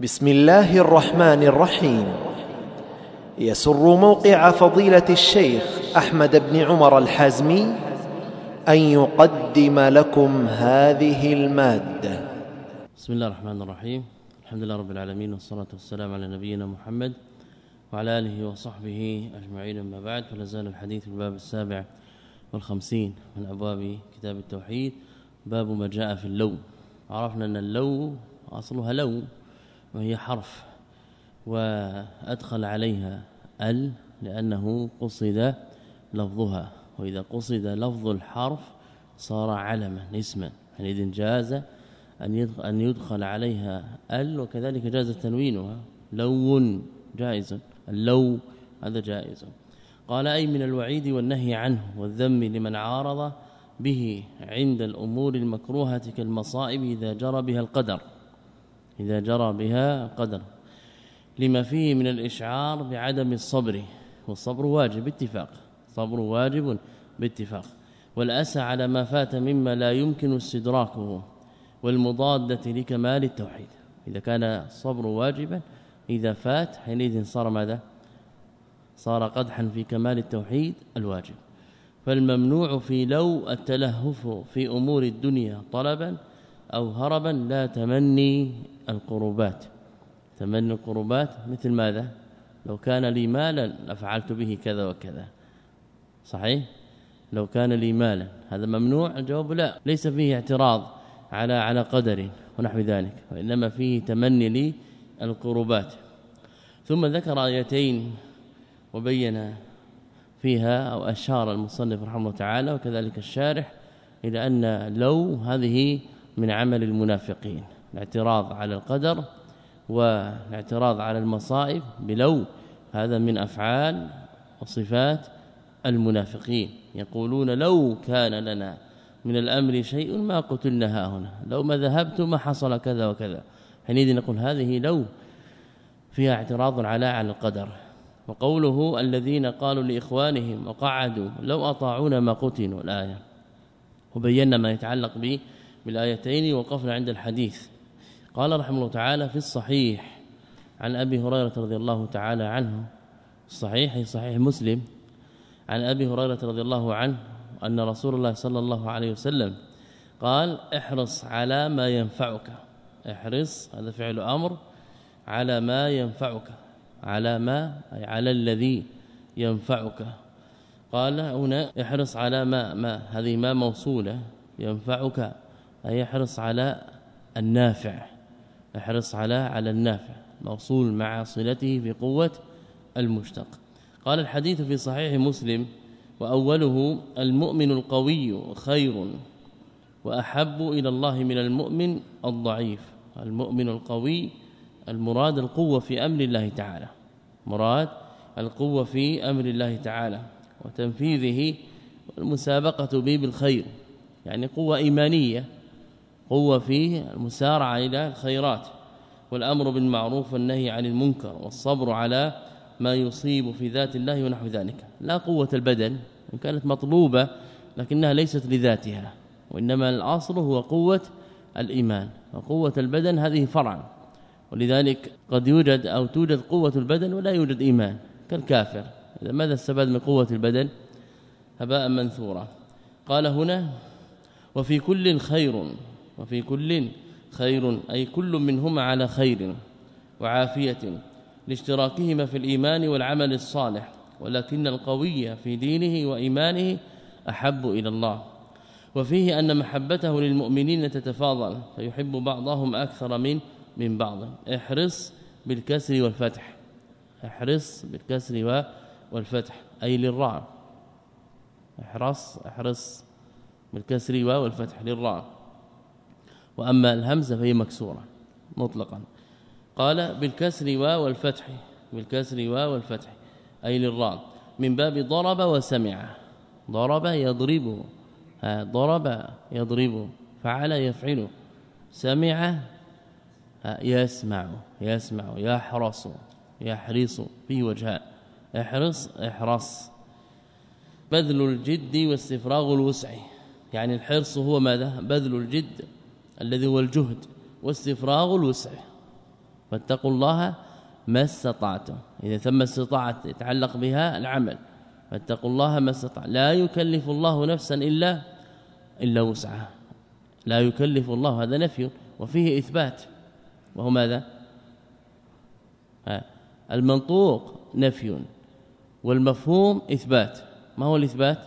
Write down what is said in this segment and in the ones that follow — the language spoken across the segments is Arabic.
بسم الله الرحمن الرحيم. يسر موقع فضيلة الشيخ أحمد بن عمر الحازمي أن يقدم لكم هذه المادة. بسم الله الرحمن الرحيم. الحمد لله رب العالمين والصلاة والسلام على نبينا محمد وعلى آله وصحبه أجمعين أما بعد. فلا زال الحديث الباب السابع والخمسين من أبواب كتاب التوحيد. باب ما جاء في اللو. عرفنا أن اللو أصلها لو. وهي حرف وأدخل عليها ال لأنه قصد لفظها وإذا قصد لفظ الحرف صار علما اسما. حينئذ جاز أن أن يدخل عليها ال وكذلك جاز تنوينها لو جائز. اللو هذا جائز. قال أي من الوعيد والنهي عنه والذم لمن عارض به عند الأمور المكروهة كالمصائب إذا جرى بها القدر. إذا جرى بها قدر. لما فيه من الإشعار بعدم الصبر والصبر واجب باتفاق صبر واجب باتفاق. والأسى على ما فات مما لا يمكن استدراكه والمضادة لكمال التوحيد. إذا كان الصبر واجبا إذا فات حينئذ صار ماذا؟ صار قدحا في كمال التوحيد الواجب. فالممنوع في لو التلهف في أمور الدنيا طلبا أو هربا لا تمني القربات. تمني القربات مثل ماذا؟ لو كان لي مالا لفعلت به كذا وكذا. صحيح؟ لو كان لي مالا. هذا ممنوع؟ الجواب لا. ليس فيه اعتراض على على قدر ونحو ذلك وإنما فيه تمني لي القربات. ثم ذكر آيتين وبين فيها أو أشار المصنف رحمه الله تعالى وكذلك الشارح إلى أن لو هذه من عمل المنافقين. الاعتراض على القدر والاعتراض على المصائب بلو هذا من أفعال وصفات المنافقين. يقولون لو كان لنا من الأمر شيء ما قتلنا هنا لو ما ذهبت ما حصل كذا وكذا. حينئذ نقول هذه لو فيها اعتراض على على القدر. وقوله الذين قالوا لإخوانهم وقعدوا لو أطاعونا ما قتلوا الآية. وبينا ما يتعلق به بالآيتين وقفنا عند الحديث. قال رحمه الله تعالى في الصحيح عن أبي هريرة رضي الله تعالى عنه الصحيح صحيح مسلم عن أبي هريرة رضي الله عنه أن رسول الله صلى الله عليه وسلم قال احرص على ما ينفعك احرص هذا فعل أمر على ما ينفعك على ما أي على الذي ينفعك. قال هنا احرص على ما ما هذه ما موصولة ينفعك أي احرص على النافع. احرص على على النافع موصول مع صلته في قوة المشتق. قال الحديث في صحيح مسلم وأوله المؤمن القوي خير وأحب إلى الله من المؤمن الضعيف. المؤمن القوي المراد القوة في أمر الله تعالى. مراد القوة في أمر الله تعالى وتنفيذه والمسابقة به بالخير يعني قوة إيمانية قوة في المسارعة إلى الخيرات والأمر بالمعروف والنهي عن المنكر والصبر على ما يصيب في ذات الله ونحو ذلك. لا قوة البدن إن كانت مطلوبة لكنها ليست لذاتها وإنما الأصل هو قوة الإيمان. وقوة البدن هذه فرع ولذلك قد يوجد أو توجد قوة البدن ولا يوجد إيمان كالكافر. إذا ماذا استفاد من قوة البدن؟ هباء منثورا قال هنا وفي كل خير وفي كل خير أي كل منهما على خير وعافية لاشتراكهما في الإيمان والعمل الصالح ولكن القوي في دينه وإيمانه أحب إلى الله. وفيه أن محبته للمؤمنين تتفاضل فيحب بعضهم أكثر من من بعض. احرص بالكسر والفتح. احرص بالكسر والفتح أي للراء احرص احرص بالكسر والفتح للراء وأما الهمزه فهي مكسورة مطلقا. قال بالكسر والفتح بالكسر والفتح أي للراء. من باب ضرب وسمع ضرب يضرب ضرب يضرب فعل يفعل سمع يسمع يسمع يحرص يحرص في وجهاء احرص احرص. بذل الجد واستفراغ الوسع يعني الحرص هو ماذا؟ بذل الجد. الذي هو الجهد واستفراغ الوسع. فاتقوا الله ما استطعتم. إذا ثم استطاعت يتعلق بها العمل فاتقوا الله ما استطاع لا يكلف الله نفسا إلا إلا وسعها. لا يكلف الله هذا نفي وفيه إثبات. وهو ماذا؟ المنطوق نفي والمفهوم إثبات. ما هو الإثبات؟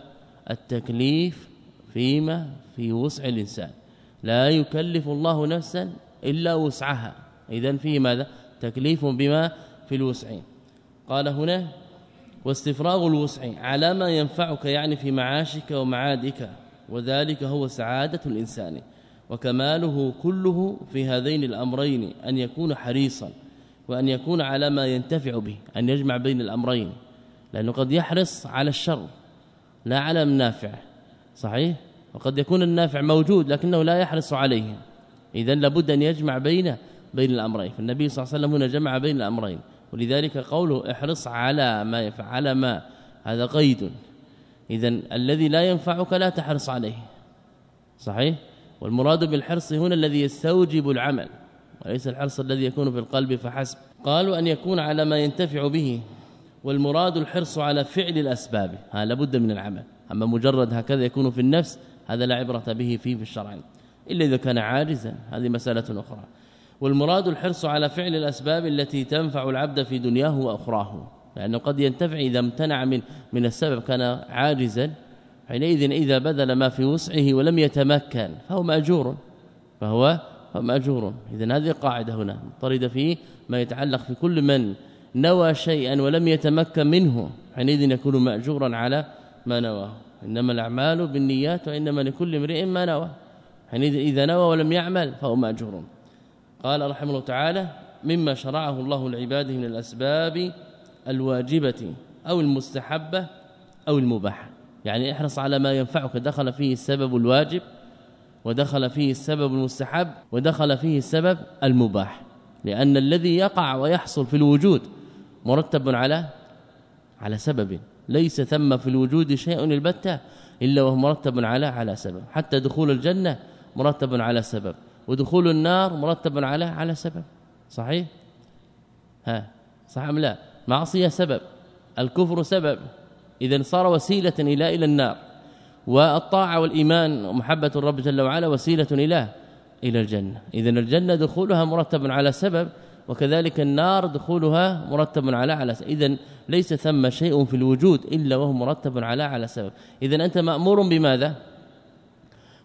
التكليف فيما في وسع الإنسان. لا يكلف الله نفسا إلا وسعها. اذا فيه ماذا؟ تكليف بما في الوسع قال هنا واستفراغ الوسع على ما ينفعك يعني في معاشك ومعادك وذلك هو سعادة الإنسان وكماله كله في هذين الأمرين أن يكون حريصا وأن يكون على ما ينتفع به أن يجمع بين الأمرين لأنه قد يحرص على الشر لا على النافع صحيح؟ وقد يكون النافع موجود لكنه لا يحرص عليه. اذا لابد أن يجمع بين بين الأمرين. فالنبي صلى الله عليه وسلم هنا جمع بين الأمرين. ولذلك قوله احرص على ما يفعل ما. هذا قيد. اذا الذي لا ينفعك لا تحرص عليه. صحيح؟ والمراد بالحرص هنا الذي يستوجب العمل. وليس الحرص الذي يكون في القلب فحسب. قالوا أن يكون على ما ينتفع به. والمراد الحرص على فعل الأسباب. هذا لابد من العمل. أما مجرد هكذا يكون في النفس هذا لا عبرة به فيه في الشرع إلا إذا كان عاجزا. هذه مسألة أخرى. والمراد الحرص على فعل الأسباب التي تنفع العبد في دنياه وأخراه. لأنه قد ينتفع إذا امتنع من من السبب كان عاجزا. حينئذ إذا بذل ما في وسعه ولم يتمكن فهو مأجور. فهو مأجور. إذا هذه قاعدة هنا. طرد فيه ما يتعلق في كل من نوى شيئا ولم يتمكن منه. حينئذ يكون مأجورا على ما نواه. إنما الأعمال بالنيات وإنما لكل امرئ ما نوى. حينئذ إذا نوى ولم يعمل فهو مأجور. قال رحمه الله تعالى مما شرعه الله لعباده من الأسباب الواجبة أو المستحبة أو المباحة. يعني احرص على ما ينفعك. دخل فيه السبب الواجب ودخل فيه السبب المستحب ودخل فيه السبب المباح. لأن الذي يقع ويحصل في الوجود مرتب على على سبب. ليس ثم في الوجود شيء البتة إلا وهو مرتب على على سبب. حتى دخول الجنة مرتب على سبب. ودخول النار مرتب على على سبب. صحيح؟ ها. صح أم لا؟ معصية سبب. الكفر سبب. اذا صار وسيلة إلى إلى النار. والطاعة والإيمان ومحبة الرب جل وعلا وسيلة إلى إلى الجنة. اذا الجنة دخولها مرتب على سبب وكذلك النار دخولها مرتب على على اذا ليس ثم شيء في الوجود إلا وهو مرتب على على سبب. اذا أنت مأمور بماذا؟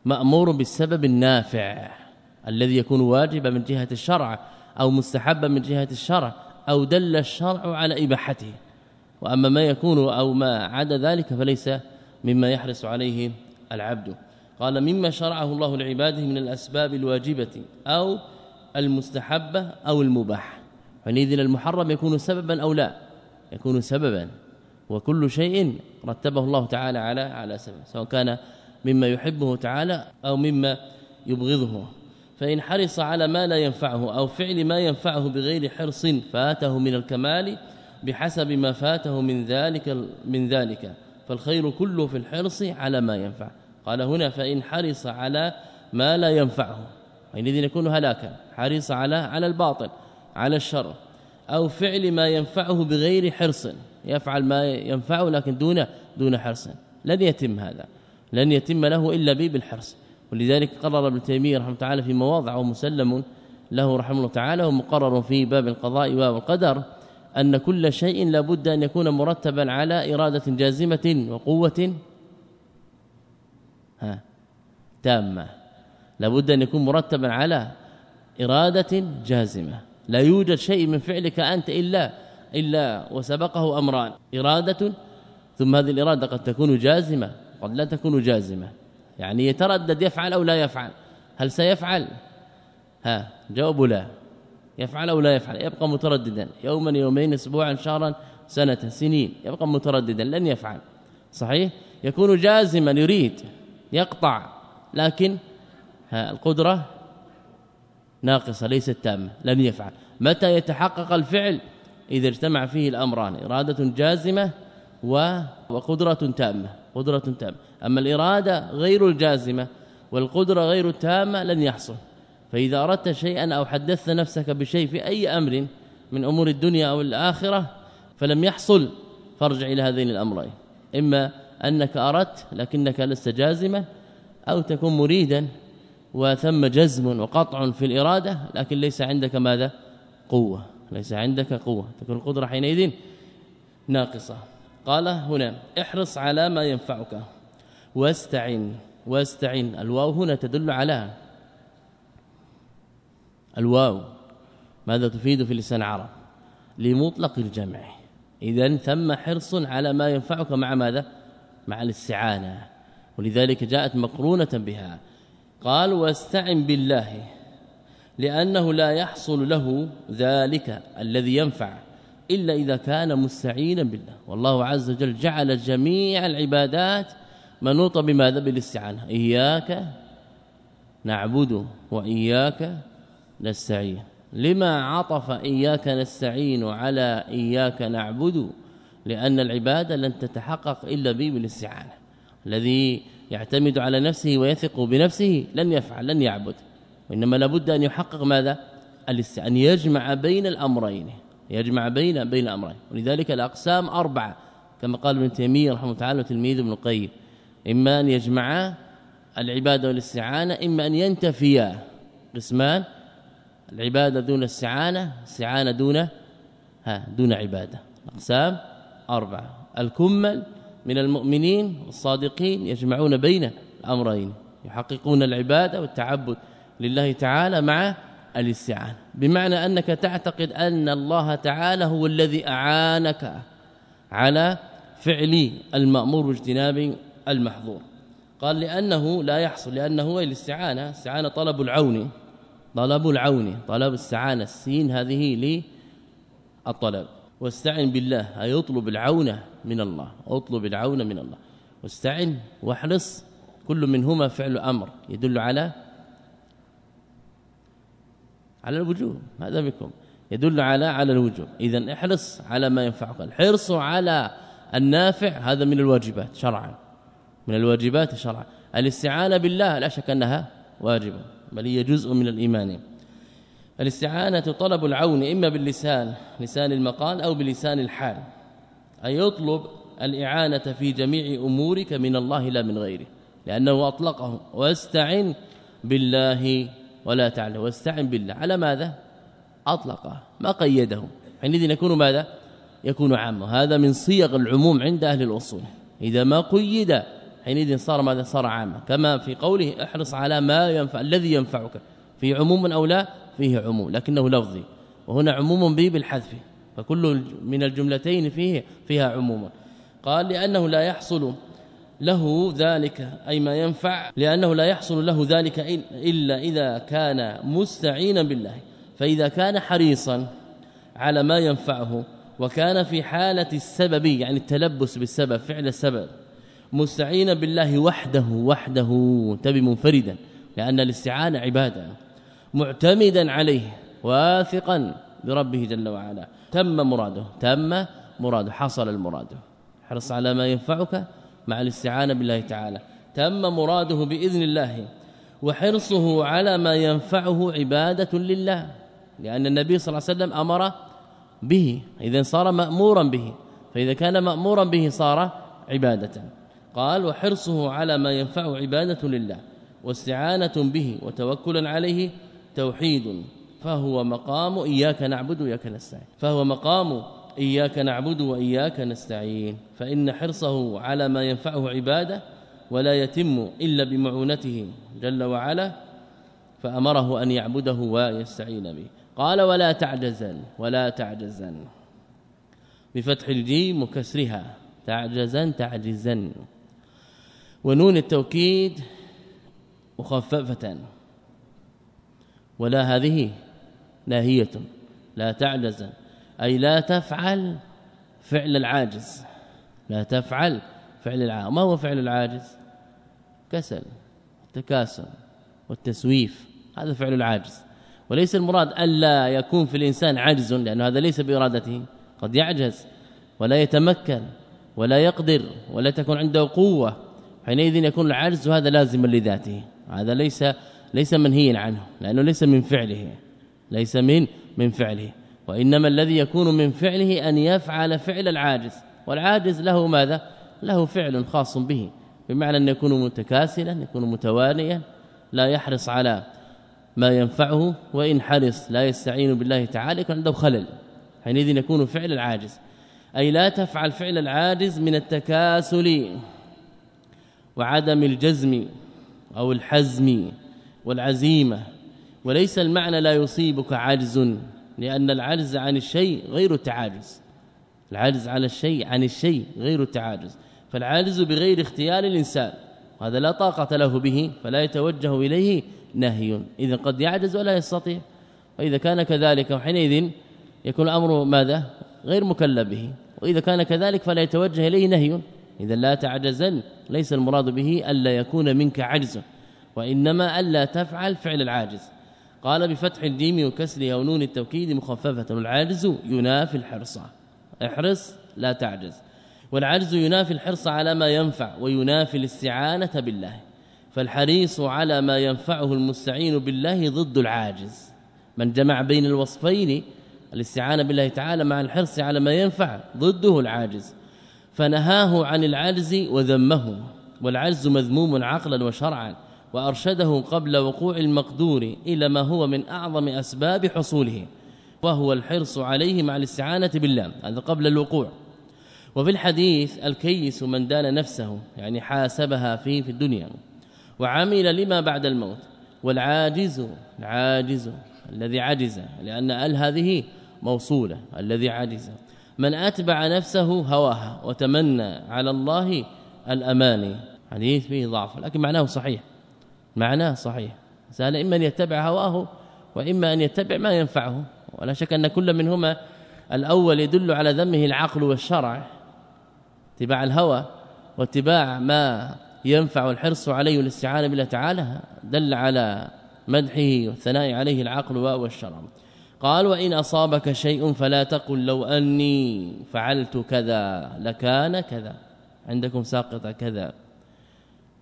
مأمور بالسبب النافع الذي يكون واجبا من جهة الشرع أو مستحبا من جهة الشرع أو دل الشرع على إباحته. وأما ما يكون أو ما عدا ذلك فليس مما يحرص عليه العبد. قال مما شرعه الله لعباده من الأسباب الواجبة أو المستحبة أو المباح. فنيذ المحرم يكون سببا أو لا. يكون سببا وكل شيء رتبه الله تعالى على على سبب سواء كان مما يحبه تعالى أو مما يبغضه. فإن حرص على ما لا ينفعه أو فعل ما ينفعه بغير حرص فاته من الكمال بحسب ما فاته من ذلك من ذلك. فالخير كله في الحرص على ما ينفع. قال هنا فإن حرص على ما لا ينفعه حينئذ يكون هلاكا. حريص على على الباطل على الشر. أو فعل ما ينفعه بغير حرص. يفعل ما ينفعه لكن دون دون حرص. لن يتم هذا. لن يتم له به بالحرص. ولذلك قرر ابن تيمية رحمه الله تعالى في مواضع ومسلم له رحمه الله تعالى ومقرر في باب القضاء والقدر أن كل شيء لابد أن يكون مرتبا على إرادة جازمة وقوة. ها. تامة. لابد أن يكون مرتبا على إرادة جازمة. لا يوجد شيء من فعلك أنت إلا إلا وسبقه أمران. إرادة ثم هذه الإرادة قد تكون جازمة قد لا تكون جازمة. يعني يتردد يفعل أو لا يفعل. هل سيفعل؟ ها جواب لا. يفعل أو لا يفعل. يبقى مترددا. يوما يومين اسبوعا شهرا سنة سنين. يبقى مترددا. لن يفعل. صحيح؟ يكون جازما يريد يقطع. لكن القدرة ناقصة ليست تامة لن يفعل. متى يتحقق الفعل؟ إذا اجتمع فيه الأمران إرادة جازمة وقدرة تامة قدرة تامة. أما الإرادة غير الجازمة والقدرة غير التامة لن يحصل. فإذا أردت شيئا أو حدثت نفسك بشيء في أي أمر من أمور الدنيا أو الآخرة فلم يحصل فارجع إلى هذين الأمرين. إما أنك أردت لكنك لست جازما أو تكون مريدا وثم جزم وقطع في الإرادة لكن ليس عندك ماذا؟ قوة ليس عندك قوة. تكون القدرة حينئذ ناقصة. قال هنا احرص على ما ينفعك. واستعن واستعن. الواو هنا تدل على الواو. ماذا تفيد في لسان العرب؟ لمطلق الجمع. إذا ثم حرص على ما ينفعك مع ماذا؟ مع الاستعانة. ولذلك جاءت مقرونة بها. قال واستعن بالله لأنه لا يحصل له ذلك الذي ينفع إلا إذا كان مستعينا بالله. والله عز وجل جعل جميع العبادات منوطة بماذا؟ بالاستعانة. إياك نعبد وإياك نستعين. لما عطف إياك نستعين على إياك نعبد؟ لأن العبادة لن تتحقق إلا بالاستعانة. الذي يعتمد على نفسه ويثق بنفسه لن يفعل لن يعبد. وإنما لابد أن يحقق ماذا؟ أن يجمع بين الأمرين. يجمع بين بين الأمرين. ولذلك الأقسام أربعة كما قال ابن تيمية رحمه الله تعالى وتلميذه ابن القيم. إما أن يجمعا العبادة والاستعانة إما أن ينتفيا قسمان. العبادة دون الاستعانه استعانة دون ها دون عبادة. أقسام أربعة. الكمل من المؤمنين الصادقين يجمعون بين الأمرين يحققون العبادة والتعبد لله تعالى مع الاستعانة. بمعنى أنك تعتقد أن الله تعالى هو الذي أعانك على فعل المأمور واجتناب المحظور. قال لأنه لا يحصل لأنه هو الاستعانة. استعانة طلب العون. طلب العون طلب الاستعانه السين هذه للطلب. واستعن بالله اي اطلب العون؟ من الله اطلب العون من الله. واستعن واحرص كل منهما فعل أمر يدل على على الوجوب. هذا بكم يدل على على الوجوب. اذا احرص على ما ينفعك. الحرص على النافع هذا من الواجبات شرعا. من الواجبات شرعا. الاستعانة بالله لا شك أنها واجبة بل هي جزء من الإيمان. الاستعانة طلب العون إما باللسان لسان المقال أو بلسان الحال. اي يطلب الإعانة في جميع أمورك من الله لا من غيره لأنه أطلقه. واستعن بالله ولا تعلم واستعن بالله. على ماذا؟ أطلقه. ما قيده. حينئذ يكون ماذا؟ يكون عاما هذا من صيغ العموم عند أهل الأصول. إذا ما قيد حينئذ صار ماذا؟ صار عاما. كما في قوله احرص على ما ينفع الذي ينفعك. في عموم أو لا؟ فيه عموم. لكنه لفظي. وهنا عموم به بالحذف. فكل من الجملتين فيه فيها عموما قال لأنه لا يحصل له ذلك أي ما ينفع لأنه لا يحصل له ذلك إلا إذا كان مستعينا بالله. فإذا كان حريصا على ما ينفعه وكان في حالة السبب يعني التلبس بالسبب فعل السبب مستعينا بالله وحده وحده تبي منفردا لأن الاستعانة عبادة معتمدا عليه واثقا بربه جل وعلا. تم مراده تم مراده حصل المراد حرص على ما ينفعك مع الاستعانة بالله تعالى. تم مراده بإذن الله وحرصه على ما ينفعه عبادة لله. لأن النبي صلى الله عليه وسلم أمر به إذا صار مأمورا به فإذا كان مأمورا به صار عبادة. قال وحرصه على ما ينفعه عبادة لله واستعانة به وتوكلا عليه توحيد. فهو مقام إياك نعبد وإياك نستعين. فهو مقام إياك نعبد وإياك نستعين. فإن حرصه على ما ينفعه عباده ولا يتم إلا بمعونته جل وعلا فأمره أن يعبده ويستعين به. قال ولا تعجزن ولا تعجزن. بفتح الجيم وكسرها تعجزن تعجزن. ونون التوكيد مخففة. ولا هذه ناهية. لا تعجزن أي لا تفعل فعل العاجز. لا تفعل فعل العاجز ما هو فعل العاجز؟ كسل التكاسل والتسويف. هذا فعل العاجز. وليس المراد الا يكون في الإنسان عجز لأنه هذا ليس بإرادته. قد يعجز ولا يتمكن ولا يقدر ولا تكون عنده قوة. حينئذ يكون العجز هذا لازما لذاته. هذا ليس ليس منهيا عنه لأنه ليس من فعله. ليس من من فعله. وإنما الذي يكون من فعله أن يفعل فعل العاجز. والعاجز له ماذا؟ له فعل خاص به. بمعنى أن يكون متكاسلا يكون متوانيا لا يحرص على ما ينفعه وإن حرص لا يستعين بالله تعالى يكون عنده خلل. حينئذ يكون فعل العاجز. أي لا تفعل فعل العاجز من التكاسل وعدم الجزم أو الحزم والعزيمة. وليس المعنى لا يصيبك عجز لأن العجز عن الشيء غير التعاجز. العجز على الشيء عن الشيء غير التعاجز. فالعاجز بغير اختيار الإنسان هذا لا طاقة له به فلا يتوجه إليه نهي. إذا قد يعجز ولا يستطيع. وإذا كان كذلك وحينئذ يكون الأمر ماذا؟ غير مكلف به. وإذا كان كذلك فلا يتوجه إليه نهي. إذا لا تعجزن ليس المراد به ألا يكون منك عجز وإنما ألا تفعل فعل العاجز. قال بفتح الجيم وكسرها ونون التوكيد مخففة العاجز ينافي الحرص. احرص لا تعجز. والعجز ينافي الحرص على ما ينفع وينافي الاستعانة بالله. فالحريص على ما ينفعه المستعين بالله ضد العاجز. من جمع بين الوصفين الاستعانة بالله تعالى مع الحرص على ما ينفع ضده العاجز. فنهاه عن العجز وذمه. والعجز مذموم عقلا وشرعا. وأرشده قبل وقوع المقدور إلى ما هو من أعظم أسباب حصوله وهو الحرص عليه مع الاستعانة بالله هذا قبل الوقوع. وفي الحديث الكيس من دان نفسه يعني حاسبها فيه في الدنيا وعمل لما بعد الموت والعاجز العاجز الذي عجز لأن ال هذه موصولة الذي عجز. من أتبع نفسه هواها وتمنى على الله الاماني حديث فيه ضعف لكن معناه صحيح. معناه صحيح. سال إما أن يتبع هواه وإما أن يتبع ما ينفعه. ولا شك أن كل منهما الأول يدل على ذمه العقل والشرع اتباع الهوى واتباع ما ينفع الحرص عليه والاستعانة بالله تعالى دل على مدحه والثناء عليه العقل والشرع. قال وإن أصابك شيء فلا تقل لو أني فعلت كذا لكان كذا. عندكم ساقطه كذا.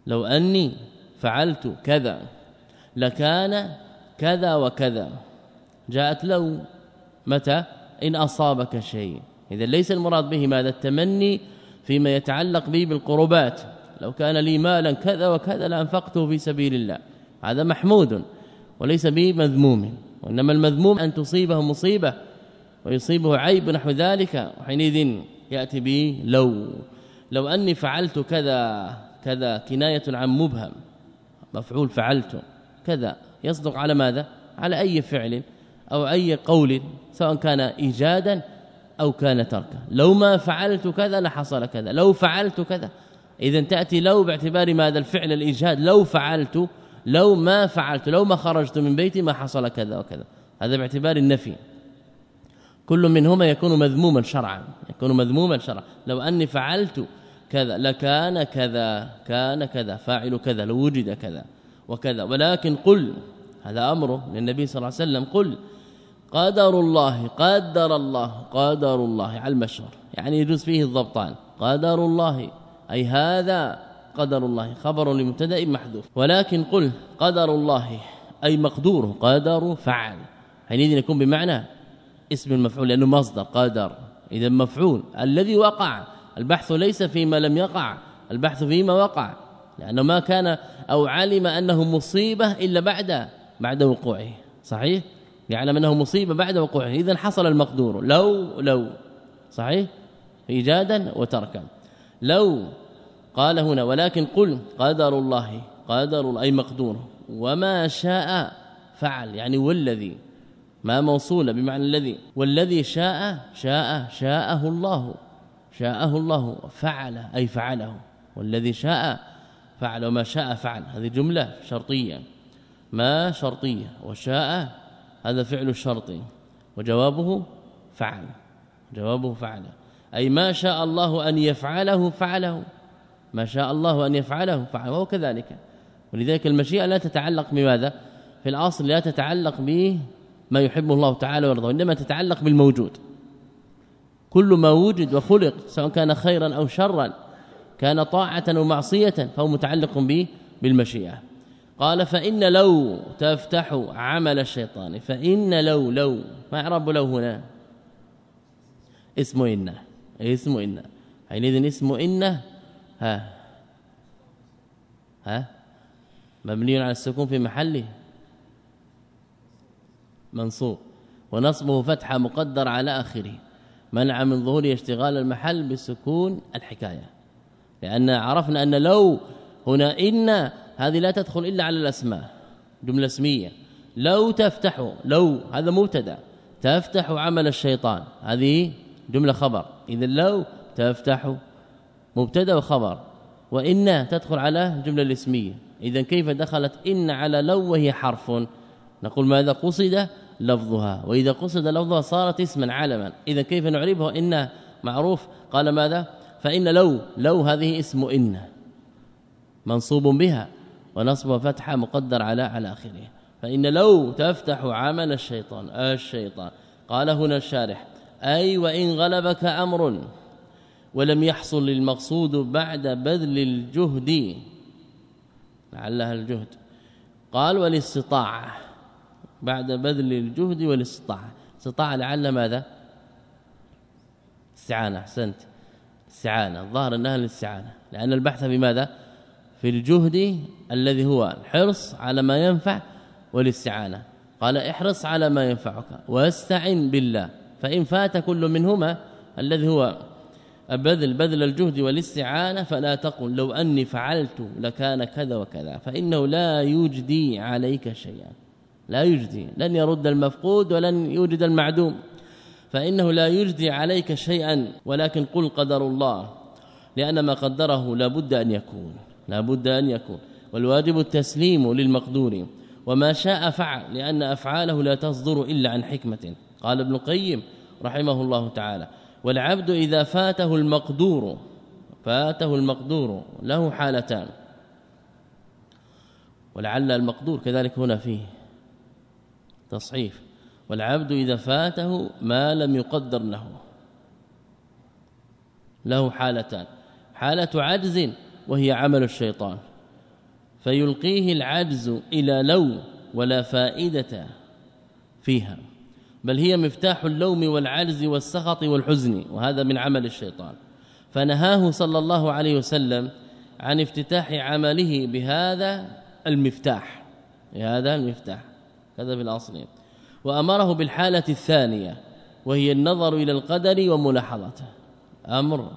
لو أني فعلت كذا لكان كذا وكذا. جاءت لو متى؟ إن أصابك شيء. إذا ليس المراد به ماذا؟ التمني فيما يتعلق به بالقربات. لو كان لي مالا كذا وكذا لأنفقته في سبيل الله. هذا محمود وليس به مذموم. وإنما المذموم أن تصيبه مصيبة ويصيبه عيب نحو ذلك. وحينئذ يأتي به لو. لو أني فعلت كذا كذا كناية عن مبهم. مفعول فعلت كذا. يصدق على ماذا؟ على أي فعل أو أي قول سواء كان إيجادا أو كان تركا. لو ما فعلت كذا لحصل كذا. لو فعلت كذا. اذا تأتي لو باعتبار ماذا؟ الفعل الإيجاد. لو فعلت لو ما فعلت لو ما خرجت من بيتي ما حصل كذا وكذا. هذا باعتبار النفي. كل منهما يكون مذموما شرعا. يكون مذموما شرعا. لو أني فعلت كذا لكان كذا كان كذا فاعل كذا لو وجد كذا وكذا. ولكن قل هذا امره للنبي صلى الله عليه وسلم. قل قدر الله قدر الله قدر الله على المشهور. يعني يجوز فيه الضبطان. قدر الله أي هذا قدر الله خبر لمبتدأ محذوف. ولكن قل قدر الله أي مقدور قدر فعل. حينئذ يكون بمعنى اسم المفعول لأنه مصدر قدر. إذا مفعول الذي وقع البحث ليس فيما لم يقع البحث فيما وقع لأنه ما كان أو علم أنه مصيبة إلا بعد بعد وقوعه. صحيح؟ يعلم أنه مصيبة بعد وقوعه. إذا حصل المقدور. لو لو. صحيح؟ إيجادا وتركا. لو قال هنا ولكن قل قدر الله قدر أي مقدور. وما شاء فعل. يعني والذي. ما موصوله بمعنى الذي. والذي شاء شاء شاءه الله. شاءه الله فعل أي فعله. والذي شاء فعل وما شاء فعل. هذه جملة شرطية. ما شرطية؟ وشاء هذا فعل الشرط. وجوابه فعل. جوابه فعل. أي ما شاء الله أن يفعله فعله. ما شاء الله أن يفعله فعله وهو كذلك. ولذلك المشيئة لا تتعلق بماذا؟ في الأصل لا تتعلق به ما يحبه الله تعالى ويرضاه إنما تتعلق بالموجود. كل ما وجد وخلق سواء كان خيرا أو شرا كان طاعة أو معصية فهو متعلق به بالمشيئة. قال فإن لو تفتح عمل الشيطان فإن لو لو ما اعرب لو هنا؟ اسم إن اسم إن. حينئذ اسم إن ها ها مبني على السكون في محله. منصوب. ونصبه فتحة مقدر على آخره. منع من ظهور اشتغال المحل بسكون الحكاية. لأن عرفنا أن لو هنا إن هذه لا تدخل إلا على الأسماء جملة اسمية. لو تفتح لو هذا مبتدأ. تفتح عمل الشيطان هذه جملة خبر. اذا لو تفتح مبتدأ وخبر وإن تدخل على جملة الاسمية. اذا كيف دخلت إن على لو وهي حرف؟ نقول ماذا قصد؟ لفظها. وإذا قصد لفظها صارت اسما علما إذا كيف نعربه إن معروف. قال ماذا؟ فإن لو لو هذه اسم إن. منصوب بها. ونصب فتحه مقدر على على آخره. فإن لو تفتح عمل الشيطان الشيطان. قال هنا الشارح أي وإن غلبك أمر ولم يحصل للمقصود بعد بذل الجهد. لعلها الجهد. قال والاستطاعة. بعد بذل الجهد والاستطاعة. استطاع لعل ماذا؟ استعانة أحسنت. استعانة الظاهر أنها الاستعانة. لأن البحث بماذا في الجهد الذي هو الحرص على ما ينفع والاستعانة. قال احرص على ما ينفعك واستعن بالله. فإن فات كل منهما الذي هو بذل بذل الجهد والاستعانة فلا تقل لو أني فعلت لكان كذا وكذا. فإنه لا يجدي عليك شيئا. لا يجدي لن يرد المفقود ولن يوجد المعدوم. فإنه لا يجدي عليك شيئا ولكن قل قدر الله لأن ما قدره لابد أن يكون لابد أن يكون. والواجب التسليم للمقدور وما شاء فعل لأن أفعاله لا تصدر إلا عن حكمة. قال ابن القيم رحمه الله تعالى والعبد إذا فاته المقدور فاته المقدور له حالتان. ولعل المقدور كذلك هنا فيه. تصحيف والعبد إذا فاته ما لم يقدر له له حالتان. حالة عجز وهي عمل الشيطان. فيلقيه العجز إلى لو ولا فائدة فيها. بل هي مفتاح اللوم والعجز والسخط والحزن وهذا من عمل الشيطان. فنهاه صلى الله عليه وسلم عن افتتاح عمله بهذا المفتاح. بهذا المفتاح. هذا في الاصل وأمره بالحالة الثانية وهي النظر إلى القدر وملاحظته. أمر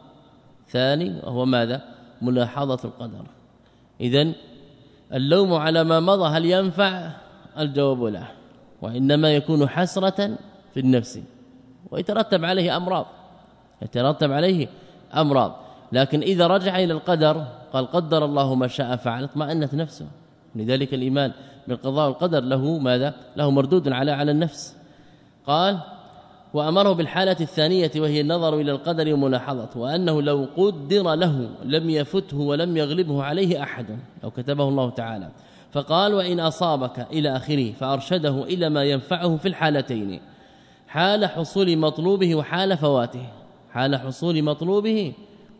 ثاني وهو ماذا؟ ملاحظة القدر. اذا اللوم على ما مضى هل ينفع؟ الجواب لا. وإنما يكون حسرة في النفس. ويترتب عليه أمراض. يترتب عليه أمراض. لكن إذا رجع إلى القدر قال قدر الله ما شاء فعل اطمأنت نفسه. لذلك الإيمان بالقضاء والقدر له ماذا؟ له مردود على على النفس. قال وأمره بالحالة الثانية وهي النظر إلى القدر وملاحظته وأنه لو قدر له لم يفته ولم يغلبه عليه أحد لو كتبه الله تعالى. فقال وإن أصابك إلى آخره فأرشده إلى ما ينفعه في الحالتين حال حصول مطلوبه وحال فواته. حال حصول مطلوبه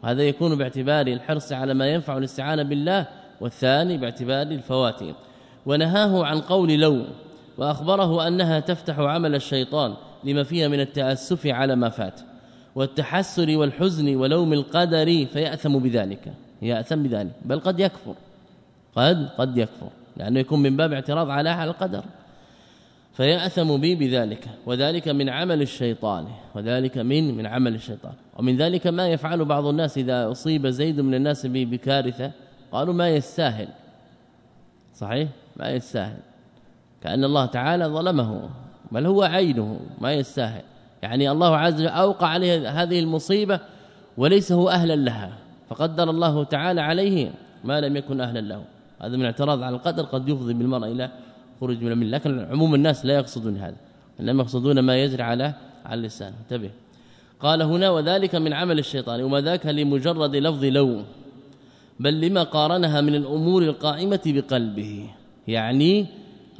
وهذا يكون باعتبار الحرص على ما ينفع الاستعانة بالله والثاني باعتبار الفوات. ونهاه عن قول لو وأخبره أنها تفتح عمل الشيطان لما فيها من التأسف على ما فات والتحسر والحزن ولوم القدر فيأثم بذلك يأثم بذلك بل قد يكفر قد قد يكفر لأنه يكون من باب اعتراض على القدر فيأثم به بذلك وذلك من عمل الشيطان وذلك من من عمل الشيطان ومن ذلك ما يفعل بعض الناس إذا أصيب زيد من الناس بكارثة قالوا ما يستاهل صحيح؟ ما يستاهل. كأن الله تعالى ظلمه بل هو عينه ما يستاهل. يعني الله عز وجل أوقع عليه هذه المصيبة وليس هو أهلا لها. فقدر الله تعالى عليه ما لم يكن أهلا له. هذا من اعتراض على القدر قد يفضي بالمرء إلى خروج من لكن عموم الناس لا يقصدون هذا انما يقصدون ما يجري على على اللسان. انتبه. قال هنا وذلك من عمل الشيطان وما ذاك لمجرد لفظ لو بل لما قارنها من الأمور القائمة بقلبه. يعني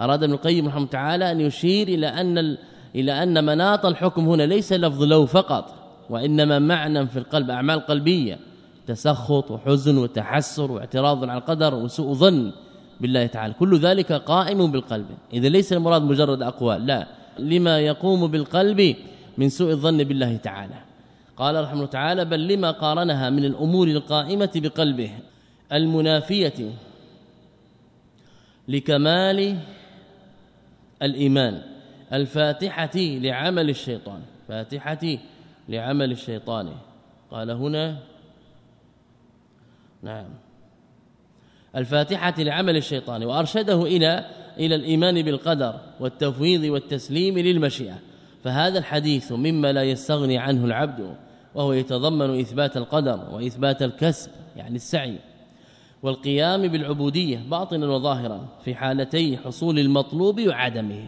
أراد ابن القيم رحمه تعالى أن يشير إلى أن إلى أن مناط الحكم هنا ليس لفظ لو فقط وإنما معنى في القلب أعمال قلبية تسخط وحزن وتحسر واعتراض على القدر وسوء ظن بالله تعالى. كل ذلك قائم بالقلب. إذا ليس المراد مجرد أقوال لا. لما يقوم بالقلب من سوء الظن بالله تعالى. قال رحمه الله تعالى بل لما قارنها من الأمور القائمة بقلبه المنافية لكمال الإيمان. الفاتحة لعمل الشيطان. فاتحة لعمل الشيطان. قال هنا نعم. الفاتحة لعمل الشيطان. وأرشده إلى إلى الإيمان بالقدر والتفويض والتسليم للمشيئة. فهذا الحديث مما لا يستغني عنه العبد وهو يتضمن إثبات القدر وإثبات الكسب يعني السعي. والقيام بالعبودية باطنا وظاهرا في حالتي حصول المطلوب وعدمه.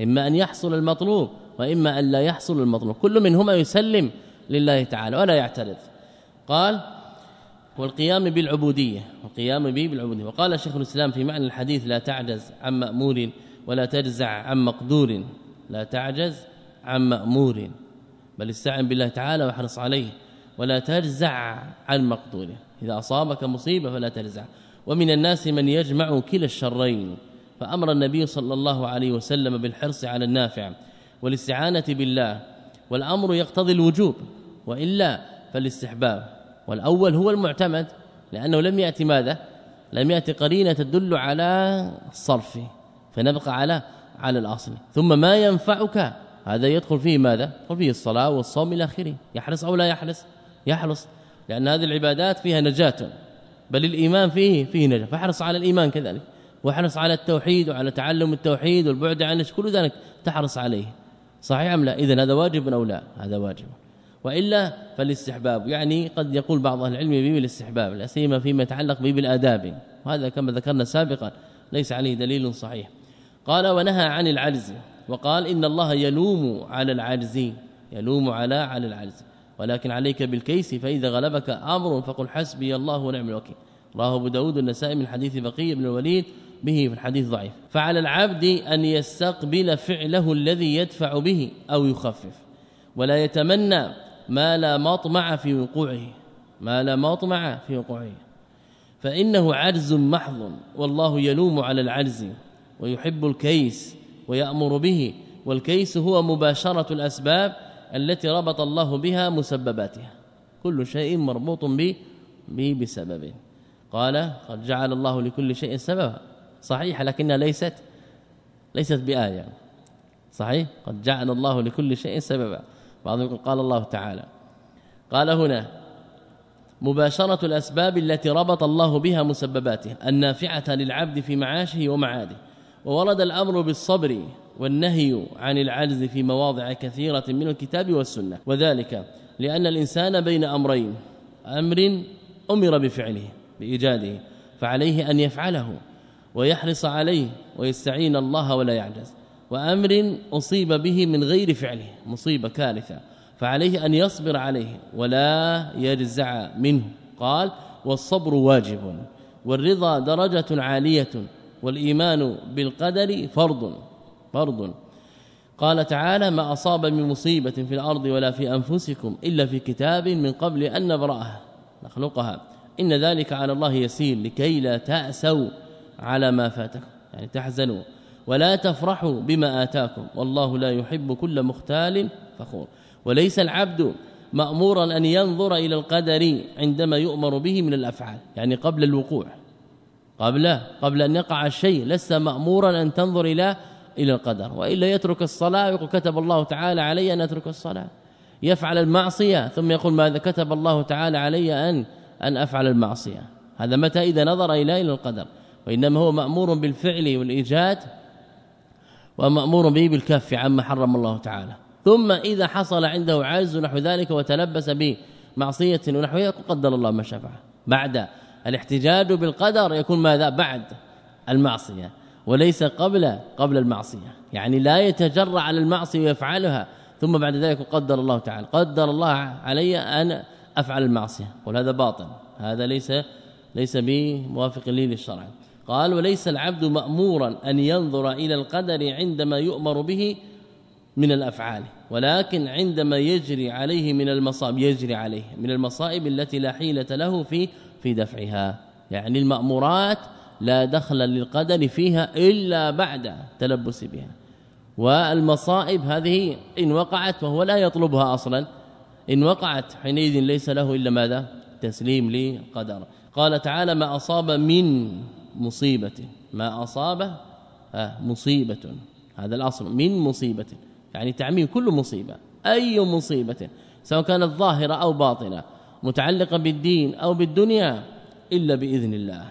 إما أن يحصل المطلوب وإما أن لا يحصل المطلوب. كل منهما يسلم لله تعالى ولا يعترض. قال والقيام بالعبودية والقيام به بالعبودية. وقال شيخ الإسلام في معنى الحديث لا تعجز عن مأمور ولا تجزع عن مقدور. لا تعجز عن مأمور. بل استعن بالله تعالى واحرص عليه. ولا تجزع عن مقدوره إذا أصابك مصيبة فلا تجزع ومن الناس من يجمع كلا الشرين. فأمر النبي صلى الله عليه وسلم بالحرص على النافع والاستعانة بالله والأمر يقتضي الوجوب. وإلا فالاستحباب. والأول هو المعتمد لأنه لم ياتي ماذا؟ لم ياتي قرينة تدل على الصرف فنبقى على على الأصل. ثم ما ينفعك هذا يدخل فيه ماذا؟ يدخل فيه الصلاة والصوم إلى آخره. يحرص أو لا يحرص؟ يحرص. لأن هذه العبادات فيها نجاة. بل الإيمان فيه فيه نجاة. فاحرص على الإيمان كذلك. واحرص على التوحيد وعلى تعلم التوحيد والبعد عن كل ذلك تحرص عليه. صحيح أم لا؟ اذا هذا واجب أو لا؟ هذا واجب. وإلا فالاستحباب. يعني قد يقول بعض أهل العلم به بالاستحباب لا سيما فيما يتعلق به بالاداب وهذا كما ذكرنا سابقا ليس عليه دليل صحيح. قال ونهى عن العجز وقال إن الله يلوم على العجز يلوم على على العجز. ولكن عليك بالكيس فإذا غلبك أمر فقل حسبي الله ونعم الوكيل. راه أبو داود النسائي من حديث بقيه بن الوليد به في الحديث ضعيف. فعلى العبد أن يستقبل فعله الذي يدفع به أو يخفف. ولا يتمنى ما لا مطمع في وقوعه. ما لا مطمع في وقوعه. فإنه عجز محض والله يلوم على العجز ويحب الكيس ويأمر به. والكيس هو مباشرة الأسباب التي ربط الله بها مسبباتها. كل شيء مربوط به بسبب. قال قد جعل الله لكل شيء سببا. صحيح لكنها ليست ليست بآية. صحيح؟ قد جعل الله لكل شيء سببا. بعضهم يقول قال الله تعالى. قال هنا مباشرة الأسباب التي ربط الله بها مسبباته النافعة للعبد في معاشه ومعاده وورد الأمر بالصبر والنهي عن العجز في مواضع كثيرة من الكتاب والسنة. وذلك لأن الإنسان بين أمرين أمر أمر بفعله بإيجاده فعليه أن يفعله ويحرص عليه ويستعين الله ولا يعجز. وأمر أصيب به من غير فعله مصيبة كارثة فعليه أن يصبر عليه ولا يجزع منه. قال والصبر واجب والرضا درجة عالية والإيمان بالقدر فرض. فرض. قال تعالى ما أصاب من مصيبة في الأرض ولا في أنفسكم إلا في كتاب من قبل أن نبراها نخلقها. إن ذلك على الله يسير لكي لا تأسوا على ما فاتكم. يعني تحزنوا. ولا تفرحوا بما آتاكم والله لا يحب كل مختال فخور. وليس العبد مأمورا أن ينظر إلى القدر عندما يؤمر به من الأفعال. يعني قبل الوقوع. قبل قبل أن يقع الشيء لست مأمورا أن تنظر إلى إلى القدر وإلا يترك الصلاة يقول كتب الله تعالى علي أن أترك الصلاة. يفعل المعصية ثم يقول ماذا كتب الله تعالى علي أن أن أفعل المعصية. هذا متى؟ إذا نظر إلى إلى القدر. وإنما هو مأمور بالفعل والإيجاد ومأمور به بالكف عما حرم الله تعالى. ثم إذا حصل عنده عجز نحو ذلك وتلبس بمعصية ونحوها قدر الله ما شفع بعد الاحتجاج بالقدر يكون ماذا؟ بعد المعصية. وليس قبل قبل المعصية. يعني لا يتجرع على المعصية ويفعلها. ثم بعد ذلك قدر الله تعالى. قدر الله علي أن أفعل المعصية. وهذا باطل. هذا ليس ليس بموافق لي للشرع. قال وليس العبد مأمورا أن ينظر إلى القدر عندما يؤمر به من الأفعال. ولكن عندما يجري عليه من المصائب يجري عليه من المصائب التي لا حيلة له في في دفعها. يعني المأمورات لا دخل للقدر فيها إلا بعد تلبس بها. والمصائب هذه إن وقعت وهو لا يطلبها أصلا. إن وقعت حينئذ ليس له إلا ماذا؟ تسليم لقدر. قال تعالى ما أصاب من مصيبة. ما أصاب مصيبة. هذا الأصل من مصيبة. يعني تعميم كل مصيبة. أي مصيبة سواء كانت ظاهرة أو باطنة متعلقة بالدين أو بالدنيا إلا بإذن الله.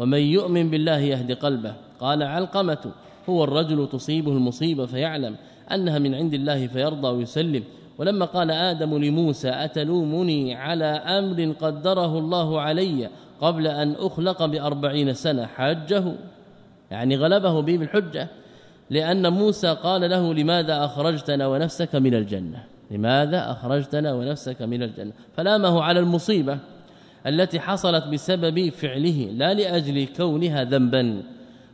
ومن يؤمن بالله يهدي قلبه. قال علقمة هو الرجل تصيبه المصيبة فيعلم أنها من عند الله فيرضى ويسلم. ولما قال آدم لموسى أتلومني على أمر قدره الله علي قبل أن أخلق بأربعين سنة؟ حجه. يعني غلبه به بالحجة. لأن موسى قال له لماذا أخرجتنا ونفسك من الجنة؟ لماذا أخرجتنا ونفسك من الجنة؟ فلامه على المصيبة. التي حصلت بسبب فعله لا لأجل كونها ذنبا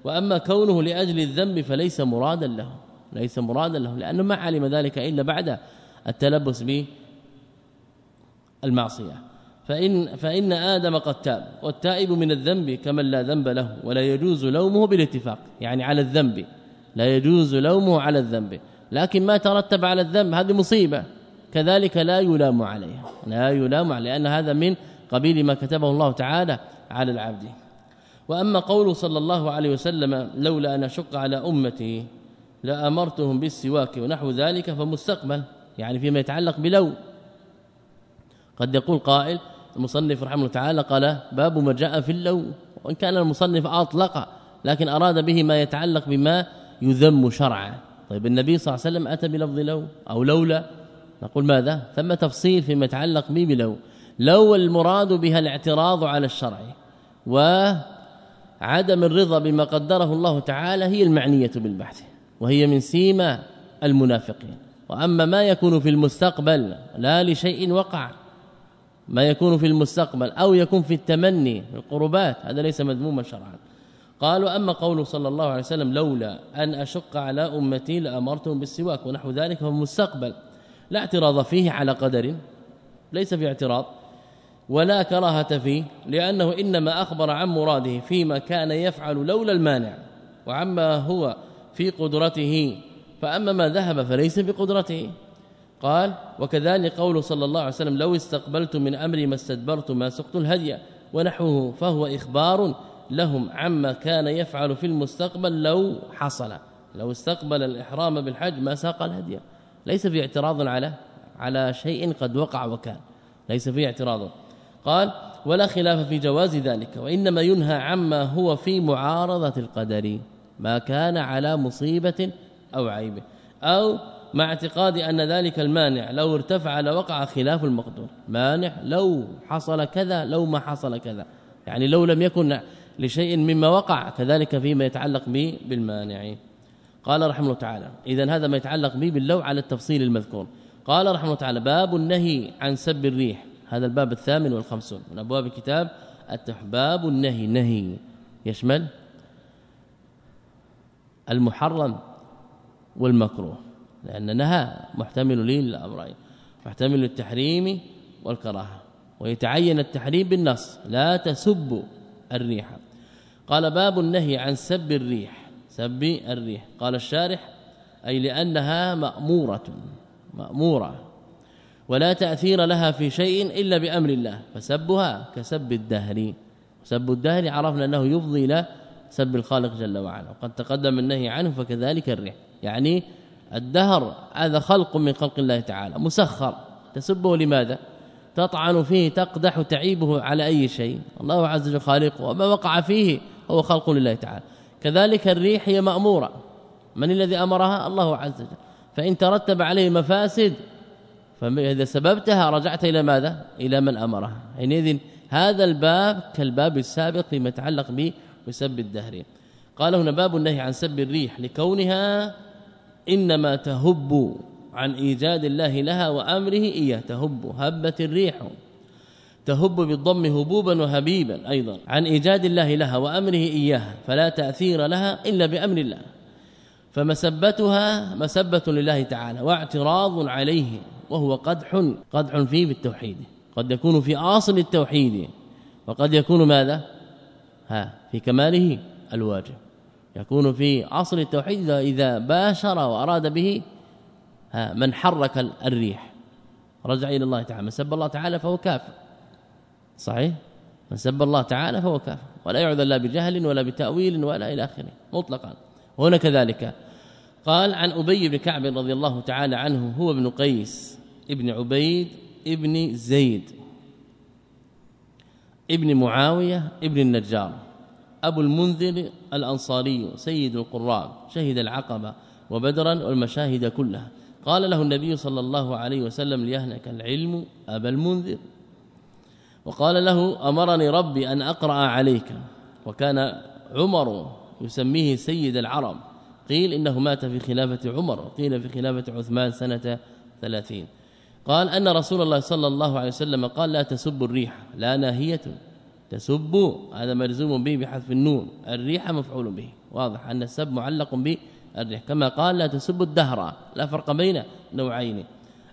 وأما كونه لأجل الذنب فليس مرادا له ليس مرادا له لأنه ما علم ذلك إلا بعد التلبس بالمعصية. فإن, فإن آدم قد تاب والتائب من الذنب كمن لا ذنب له ولا يجوز لومه بالاتفاق يعني على الذنب لا يجوز لومه على الذنب. لكن ما ترتب على الذنب هذه مصيبة كذلك لا يلام عليها لا يلام لأن هذا من قبيل ما كتبه الله تعالى على العبد. وأما قوله صلى الله عليه وسلم لولا أن أشق على أمتي لأمرتهم بالسواك ونحو ذلك فمستقبل يعني فيما يتعلق بلو. قد يقول قائل المصنف رحمه الله تعالى قال باب ما جاء في اللو. وإن كان المصنف أطلق لكن أراد به ما يتعلق بما يذم شرعا. طيب النبي صلى الله عليه وسلم أتى بلفظ لو أو لولا؟ نقول ماذا؟ ثم تفصيل فيما يتعلق به بلو لو المراد بها الاعتراض على الشرع وعدم الرضا بما قدره الله تعالى هي المعنية بالبحث وهي من سيما المنافقين. وأما ما يكون في المستقبل لا لشيء وقع. ما يكون في المستقبل أو يكون في التمني في القربات هذا ليس مذموما شرعا. قالوا أما قول صلى الله عليه وسلم لولا أن أشق على أمتي لأمرتهم بالسواك ونحو ذلك فهو مستقبل. لا اعتراض فيه على قدر ليس في اعتراض. ولا كراهة فيه لأنه إنما أخبر عن مراده فيما كان يفعل لولا المانع وعما هو في قدرته. فأما ما ذهب فليس بقدرته. قال وكذلك قول صلى الله عليه وسلم لو استقبلت من أمري ما استدبرت ما سقت الهدي ونحوه فهو إخبار لهم عما كان يفعل في المستقبل لو حصل. لو استقبل الإحرام بالحج ما ساق الهدي. ليس في اعتراض على على شيء قد وقع وكان. ليس في اعتراض. قال ولا خلاف في جواز ذلك وإنما ينهى عما هو في معارضة القدر ما كان على مصيبة أو عيب أو مع اعتقاد أن ذلك المانع لو ارتفع لوقع خلاف المقدور مانع لو حصل كذا لو ما حصل كذا يعني لو لم يكن لشيء مما وقع كذلك فيما يتعلق به بالمانع. قال رحمه الله تعالى اذا هذا ما يتعلق به باللو على التفصيل المذكور. قال رحمه الله تعالى باب النهي عن سب الريح هذا الباب الثامن والخمسون. من أبواب الكتاب باب النهي. نهي. يشمل المحرم والمكروه. لأن نهى محتمل للأمرين. محتمل للتحريم والكراهة. ويتعين التحريم بالنص. لا تسب الريح. قال باب النهي عن سب الريح. سب الريح. قال الشارح أي لأنها مأمورة. مأمورة. ولا تأثير لها في شيء إلا بأمر الله. فسبها كسب الدهر. سب الدهر عرفنا أنه يفضي إلى سب الخالق جل وعلا. وقد تقدم النهي عنه فكذلك الريح. يعني الدهر هذا خلق من خلق الله تعالى مسخر. تسبه لماذا؟ تطعن فيه تقدح تعيبه على أي شيء. الله عز وجل خالقه وما وقع فيه هو خلق لله تعالى. كذلك الريح هي مأمورة. من الذي أمرها؟ الله عز وجل. فإن ترتب عليه مفاسد فإذا سببتها رجعت إلى ماذا؟ إلى من أمرها حينئذ هذا الباب كالباب السابق فيما يتعلق به بسب الدهر. قال هنا باب النهي عن سب الريح لكونها إنما تهب عن إيجاد الله لها وأمره إياه. تهب هبت الريح. تهب بالضم هبوبا وهبيبا أيضا عن إيجاد الله لها وأمره اياها فلا تأثير لها إلا بأمر الله. فمسبتها مسبة لله تعالى واعتراض عليه. وهو قدح قدح فيه بالتوحيد قد يكون في أصل التوحيد. وقد يكون ماذا؟ ها في كماله الواجب. يكون في أصل التوحيد اذا باشر وأراد به من حرك الريح. رجع إلى الله تعالى. من سب الله تعالى فهو كافر. صحيح؟ من سب الله تعالى فهو كافر. ولا يعذر لا بجهل ولا بتأويل ولا إلى آخره. مطلقا. هنا كذلك قال عن أبي بن كعب رضي الله تعالى عنه هو ابن قيس ابن عبيد ابن زيد ابن معاوية ابن النجار أبو المنذر الأنصاري سيد القراء شهد العقبة وبدرا والمشاهد كلها. قال له النبي صلى الله عليه وسلم ليهنك العلم أبا المنذر. وقال له أمرني ربي أن أقرأ عليك وكان عمر يسميه سيد العرب. قيل إنه مات في خلافة عمر وقيل في خلافة عثمان سنة 30 قال أن رسول الله صلى الله عليه وسلم قال لا تسبوا الريح لا ناهية تسب هذا مرزوم به بحذف النون الريح مفعول به واضح أن السب معلق بالريح. كما قال لا تسبوا الدهر لا فرق بين نوعين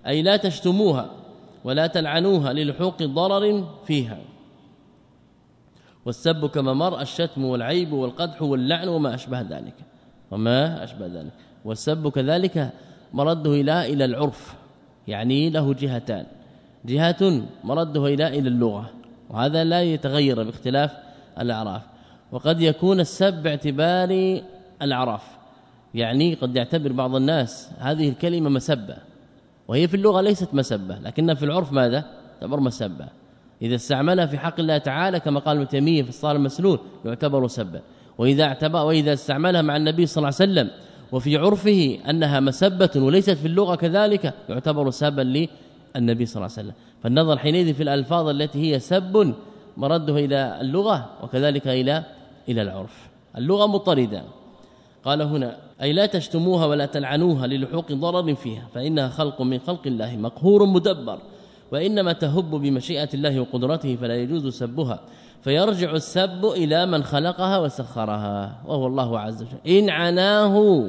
أي لا تشتموها ولا تلعنوها للحوق ضرر فيها. والسب كما مر الشتم والعيب والقدح واللعن وما أشبه ذلك. وما أشبه ذلك. والسب كذلك مرده إلى إلى العرف يعني له جهتان. جهة مرده إلى إلى اللغة وهذا لا يتغير باختلاف الأعراف. وقد يكون السب باعتبار الأعراف يعني قد يعتبر بعض الناس هذه الكلمة مسبة وهي في اللغة ليست مسبة لكنها في العرف ماذا؟ تعتبر مسبة. إذا استعملها في حق الله تعالى كما قال ابن تيمية في الصالح المسنون يعتبر سبا. وإذا اعتبر وإذا استعملها مع النبي صلى الله عليه وسلم وفي عرفه أنها مسبة وليست في اللغة كذلك يعتبر سبا للنبي صلى الله عليه وسلم. فالنظر حينئذ في الألفاظ التي هي سب مرده إلى اللغة وكذلك إلى إلى العرف. اللغة مطرده قال هنا أي لا تشتموها ولا تلعنوها للحوق ضرر فيها فإنها خلق من خلق الله مقهور مدبر. وإنما تهب بمشيئة الله وقدرته فلا يجوز سبها فيرجع السب إلى من خلقها وسخرها وهو الله عز وجل. إن عناه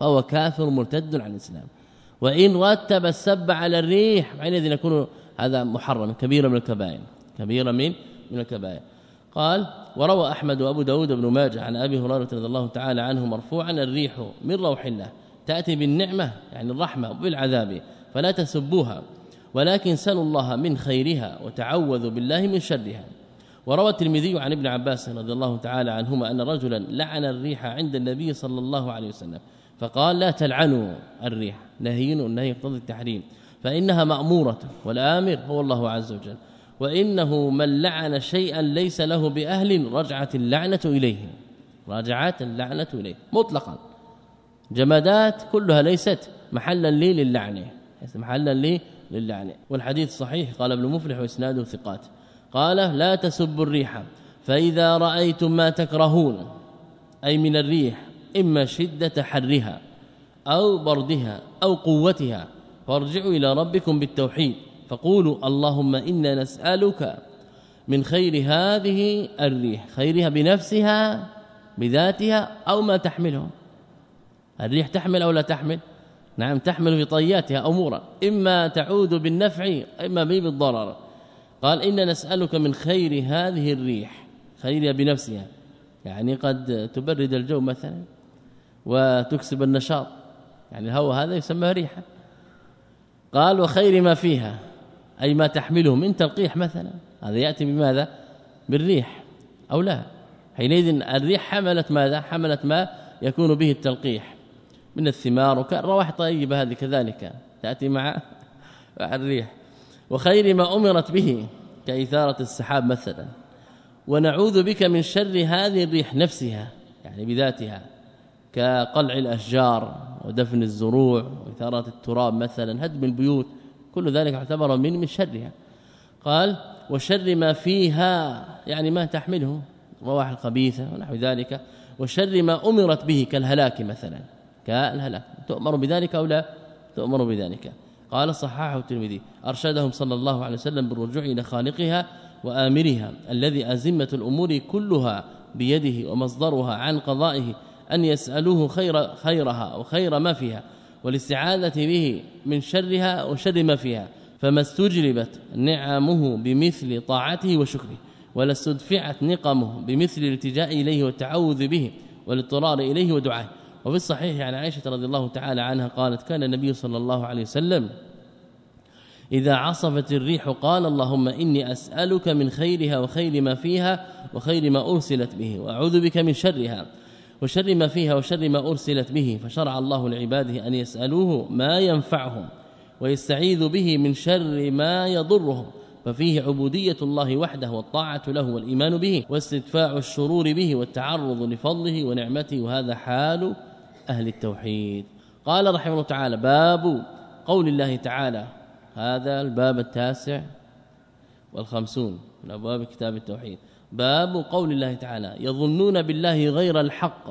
فهو كافر مرتد عن الإسلام. وإن رتب السب على الريح حينئذ يكون هذا محرم كبيرا من الكبائر كبيرا من من الكبائر. قال وروى أحمد وأبو داود بن ماجه عن أبي هريرة رضي الله تعالى عنه مرفوعا الريح من روح الله تأتي بالنعمة يعني الرحمة وبالعذاب فلا تسبوها. ولكن سلوا الله من خيرها وتعوذوا بالله من شرها. وروى الترمذي عن ابن عباس رضي الله تعالى عنهما أن رجلا لعن الريح عند النبي صلى الله عليه وسلم فقال لا تلعنوا الريح نهي النهي يقتضي التحريم فإنها مأمورة والآمر هو الله عز وجل وإنه من لعن شيئا ليس له بأهل رجعت اللعنة إليه رجعت اللعنة إليه مطلقا. جمادات كلها ليست محلا لي للعنه ليس محلا لي للعنة. والحديث صحيح. قال ابن مفلح وإسناده ثقات. قال لا تسبوا الريح فإذا رأيتم ما تكرهون أي من الريح إما شدة حرها أو بردها أو قوتها فارجعوا إلى ربكم بالتوحيد فقولوا اللهم إنا نسألك من خير هذه الريح خيرها بنفسها بذاتها أو ما تحمله. الريح تحمل أو لا تحمل؟ نعم تحمل في طياتها أمورا إما تعود بالنفع إما بالضرر. قال إنا نسألك من خير هذه الريح خيرها بنفسها. يعني قد تبرد الجو مثلا وتكسب النشاط. يعني الهواء هذا يسمى ريحا قال وخير ما فيها أي ما تحمله من تلقيح مثلا. هذا يأتي بماذا؟ بالريح أو لا؟ حينئذ الريح حملت ماذا؟ حملت ما يكون به التلقيح. من الثمار وكان روائح طيبة هذه كذلك. تأتي مع الريح وخير ما أمرت به كإثارة السحاب مثلا. ونعوذ بك من شر هذه الريح نفسها يعني بذاتها كقلع الأشجار ودفن الزروع وإثارة التراب مثلا هدم البيوت كل ذلك يعتبر من من شرها. قال وشر ما فيها يعني ما تحمله رواح الخبيثة ونحو ذلك. وشر ما أمرت به كالهلاك مثلا. كالهلاك تؤمر بذلك أو لا؟ تؤمر بذلك. قال صححه الترمذي أرشدهم صلى الله عليه وسلم بالرجوع إلى خالقها وآمرها الذي أزمة الأمور كلها بيده ومصدرها عن قضائه أن يسألوه خير خيرها وخير ما فيها والاستعاذة به من شرها وشر ما فيها فما استجلبت نعمه بمثل طاعته وشكره ولا استدفعت نقمه بمثل الالتجاء إليه والتعوذ به والاضطرار إليه ودعائه. وفي الصحيح عن عائشة رضي الله تعالى عنها قالت كان النبي صلى الله عليه وسلم إذا عصفت الريح قال اللهم إني أسألك من خيرها وخير ما فيها وخير ما أرسلت به وأعوذ بك من شرها وشر ما فيها وشر ما أرسلت به فشرع الله لعباده أن يسألوه ما ينفعهم ويستعيذ به من شر ما يضرهم ففيه عبودية الله وحده والطاعة له والإيمان به واستدفاع الشرور به والتعرض لفضله ونعمته وهذا حال أهل التوحيد. قال رحمه الله تعالى باب قول الله تعالى هذا الباب التاسع والخمسون من أبواب كتاب التوحيد. باب قول الله تعالى يظنون بالله غير الحق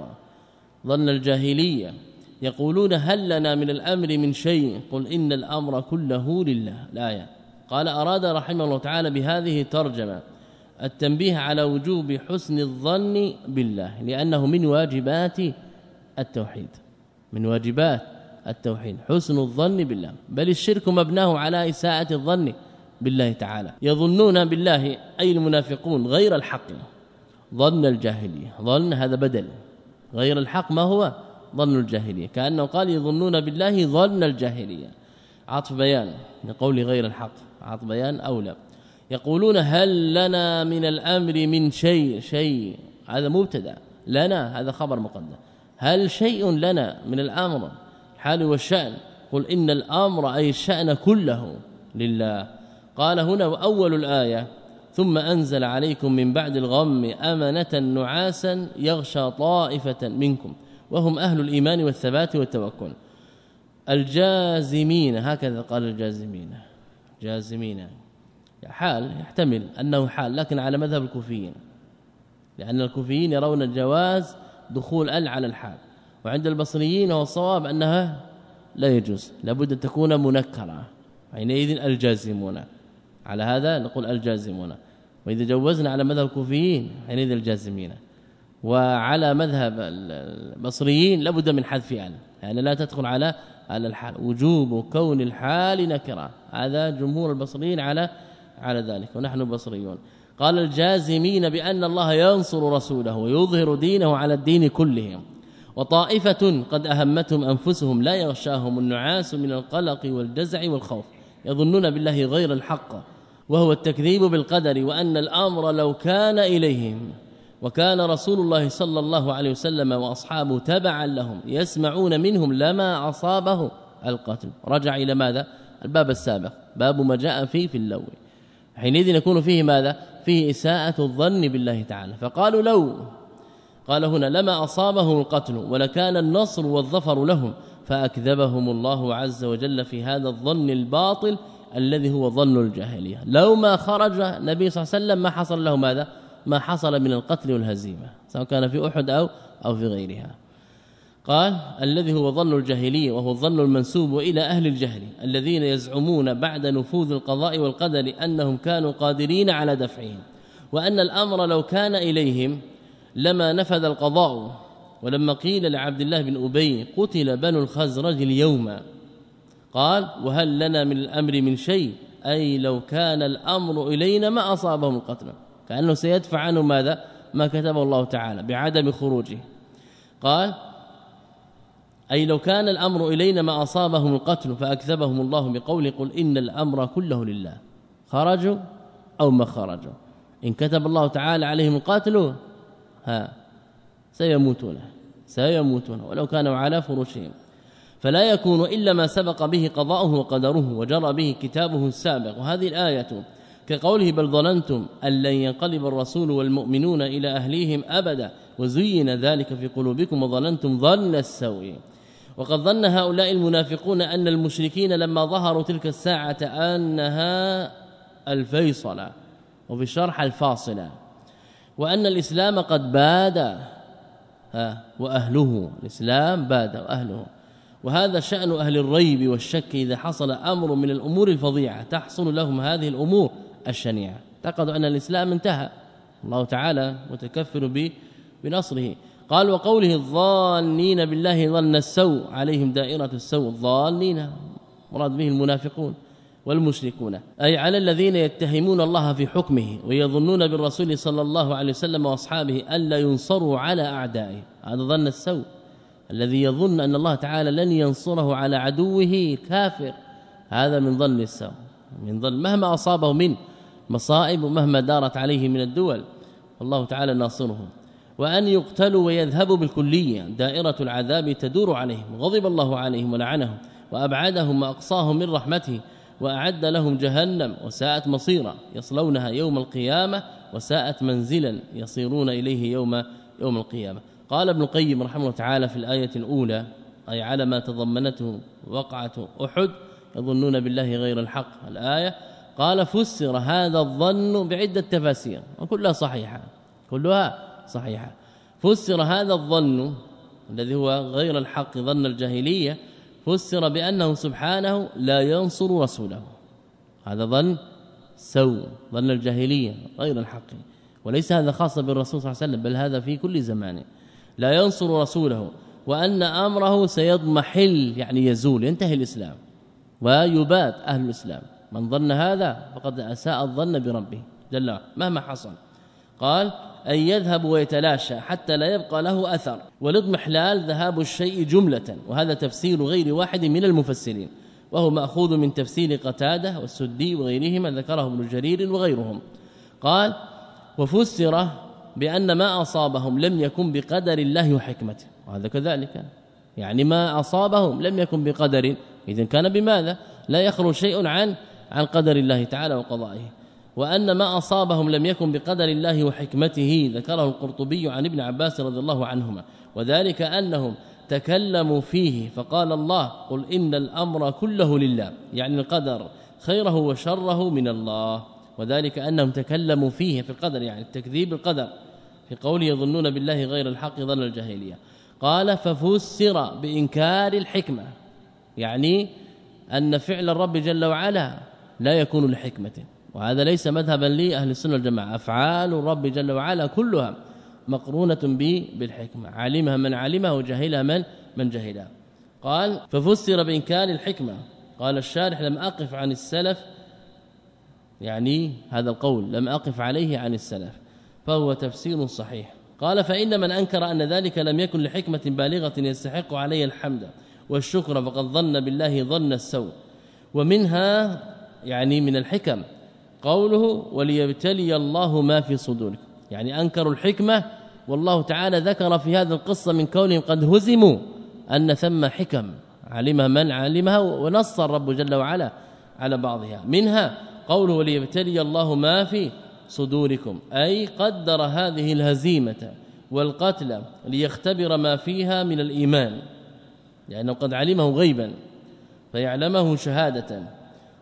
ظن الجاهلية يقولون هل لنا من الأمر من شيء؟ قل إن الأمر كله لله. الآية قال أراد رحمه الله تعالى بهذه ترجمه التنبيه على وجوب حسن الظن بالله لأنه من واجبات التوحيد من واجبات التوحيد حسن الظن بالله بل الشرك مبناه على إساءة الظن بالله تعالى يظنون بالله أي المنافقون غير الحق ظن الجاهلية ظن هذا بدل غير الحق ما هو؟ ظن الجاهلية كأنه قال يظنون بالله ظن الجاهلية. عطف بيان لقول غير الحق عطف بيان اولى يقولون هل لنا من الأمر من شيء شيء هذا مبتدأ لنا هذا خبر مقدم. هل شيء لنا من الأمر؟ الحال والشأن. قل إن الأمر أي الشأن كله لله. قال هنا وأول الآية ثم أنزل عليكم من بعد الغم أمنة نعاسا يغشى طائفة منكم وهم أهل الإيمان والثبات والتوكل. الجازمين هكذا قال الجازمين. جازمين. حال يحتمل أنه حال لكن على مذهب الكوفيين. لأن الكوفيين يرون جواز دخول ال على الحال. وعند البصريين والصواب أنها لا يجوز. لابد أن تكون منكرة. حينئذ الجازمون. على هذا نقول الجازمون. وإذا جوزنا على مذهب الكوفيين حينئذ الجازمين. وعلى مذهب البصريين لابد من حذف ال. يعني لا تدخل على على الحال. وجوب كون الحال نكرة. هذا جمهور البصريين على على ذلك. ونحن بصريون. قال الجازمين بأن الله ينصر رسوله ويظهر دينه على الدين كله. وطائفة قد أهمتهم أنفسهم لا يغشاهم النعاس من القلق والجزع والخوف. يظنون بالله غير الحق وهو التكذيب بالقدر وأن الأمر لو كان إليهم. وكان رسول الله صلى الله عليه وسلم وأصحابه تبعا لهم يسمعون منهم لما أصابه القتل. رجع إلى ماذا؟ الباب السابق باب ما جاء فيه في اللو حينئذ يكون فيه ماذا؟ فيه إساءة الظن بالله تعالى. فقالوا لو قال هنا لما أصابهم القتل ولكان النصر والظفر لهم فأكذبهم الله عز وجل في هذا الظن الباطل الذي هو ظن الجاهلية. لو ما خرج النبي صلى الله عليه وسلم ما حصل له ماذا؟ ما حصل من القتل والهزيمة سواء كان في أحد أو أو في غيرها. قال الذي هو ظن الجاهلية وهو الظن المنسوب إلى أهل الجهل الذين يزعمون بعد نفوذ القضاء والقدر أنهم كانوا قادرين على دفعهم وأن الأمر لو كان إليهم لما نفذ القضاء. ولما قيل لعبد الله بن أبي قتل بنو الخزرج اليوم قال وهل لنا من الأمر من شيء؟ أي لو كان الأمر إلينا ما أصابهم القتل. كأنه سيدفع عنه ماذا؟ ما كتبه الله تعالى بعدم خروجه. قال أي لو كان الأمر إلينا ما أصابهم القتل فأكذبهم الله بقول قل إن الأمر كله لله. خرجوا أو ما خرجوا؟ إن كتب الله تعالى عليهم القتل ها سيموتون سيموتون ولو كانوا على فرشهم. فلا يكون إلا ما سبق به قضاؤه وقدره وجرى به كتابه السابق. وهذه الآية كقوله بل ظننتم أن لن ينقلب الرسول والمؤمنون إلى أهليهم أبدا وزين ذلك في قلوبكم وظننتم ظن السوء. وقد ظن هؤلاء المنافقون أن المشركين لما ظهروا تلك الساعة أنها الفيصلة وفي الشرح الفاصلة وأن الإسلام قد باد ها وأهله الإسلام باد وأهله. وهذا شأن أهل الريب والشك إذا حصل أمر من الأمور الفظيعة تحصل لهم هذه الأمور الشنيعة. اعتقدوا أن الإسلام انتهى. الله تعالى متكفر به بنصره. قال وقوله الظانين بالله ظن السوء عليهم دائرة السوء الظانين مراد به المنافقون والمشركون أي على الذين يتهمون الله في حكمه ويظنون بالرسول صلى الله عليه وسلم وأصحابه الا ينصروا على أعدائه. هذا ظن السوء الذي يظن أن الله تعالى لن ينصره على عدوه كافر. هذا من ظن السوء من ظن مهما أصابه من مصائب ومهما دارت عليه من الدول والله تعالى ناصرهم. وأن يقتلوا ويذهبوا بالكلية دائرة العذاب تدور عليهم غضب الله عليهم ولعنهم وأبعدهم وأقصاهم من رحمته وأعد لهم جهنم وساءت مصيرا يصلونها يوم القيامة وساءت منزلا يصيرون إليه يوم يوم القيامة. قال ابن القيم رحمه الله تعالى في الآية الأولى أي على ما تضمنته وقعة أحد يظنون بالله غير الحق الآية قال فسر هذا الظن بعدة تفاسير وكلها صحيحة كلها صحيحة. فسر هذا الظن الذي هو غير الحق ظن الجاهلية فسر بأنه سبحانه لا ينصر رسوله. هذا ظن سوء ظن الجاهلية غير الحق. وليس هذا خاص بالرسول صلى الله عليه وسلم بل هذا في كل زمان لا ينصر رسوله وأن أمره سيضمحل يعني يزول ينتهي الإسلام. ويبات أهل الإسلام. من ظن هذا فقد أساء الظن بربه جل مهما حصل. قال أن يذهب ويتلاشى حتى لا يبقى له أثر. والاضمحلال ذهاب الشيء جملة وهذا تفسير غير واحد من المفسرين وهو مأخوذ من تفسير قتادة والسدي وغيرهما ذكره ابن جرير وغيرهم. قال وفسر بأن ما أصابهم لم يكن بقدر الله وحكمته. وهذا كذلك. يعني ما أصابهم لم يكن بقدر. إذا كان بماذا؟ لا يخرج شيء عن عن قدر الله تعالى وقضائه. وأن ما أصابهم لم يكن بقدر الله وحكمته ذكره القرطبي عن ابن عباس رضي الله عنهما وذلك أنهم تكلموا فيه فقال الله قل إن الأمر كله لله يعني القدر خيره وشره من الله وذلك أنهم تكلموا فيه في القدر يعني التكذيب القدر في قوله يظنون بالله غير الحق ظن الجاهلية. قال ففسر بإنكار الحكمة يعني أن فعل الرب جل وعلا لا يكون لحكمة. وهذا ليس مذهبا لاهل السنة والجماعة. أفعال الرب جل وعلا كلها مقرونة به بالحكمة. علمها من علمها وجهلها من من جهلها قال ففسر بإنكار الحكمة. قال الشارح لم أقف عن السلف. يعني هذا القول لم أقف عليه عن السلف. فهو تفسير صحيح. قال فإن من أنكر أن ذلك لم يكن لحكمة بالغة يستحق عليه الحمد والشكر فقد ظن بالله ظن السوء. ومنها يعني من الحكم قوله وليبتلي الله ما في صدوركم. يعني أنكروا الحكمة والله تعالى ذكر في هذه القصة من كونهم قد هزموا أن ثم حكم علمها من علمها ونص الرب جل وعلا على بعضها. منها قوله وليبتلي الله ما في صدوركم أي قدر هذه الهزيمة والقتل ليختبر ما فيها من الإيمان. لأنه قد علمه غيبا فيعلمه شهادة.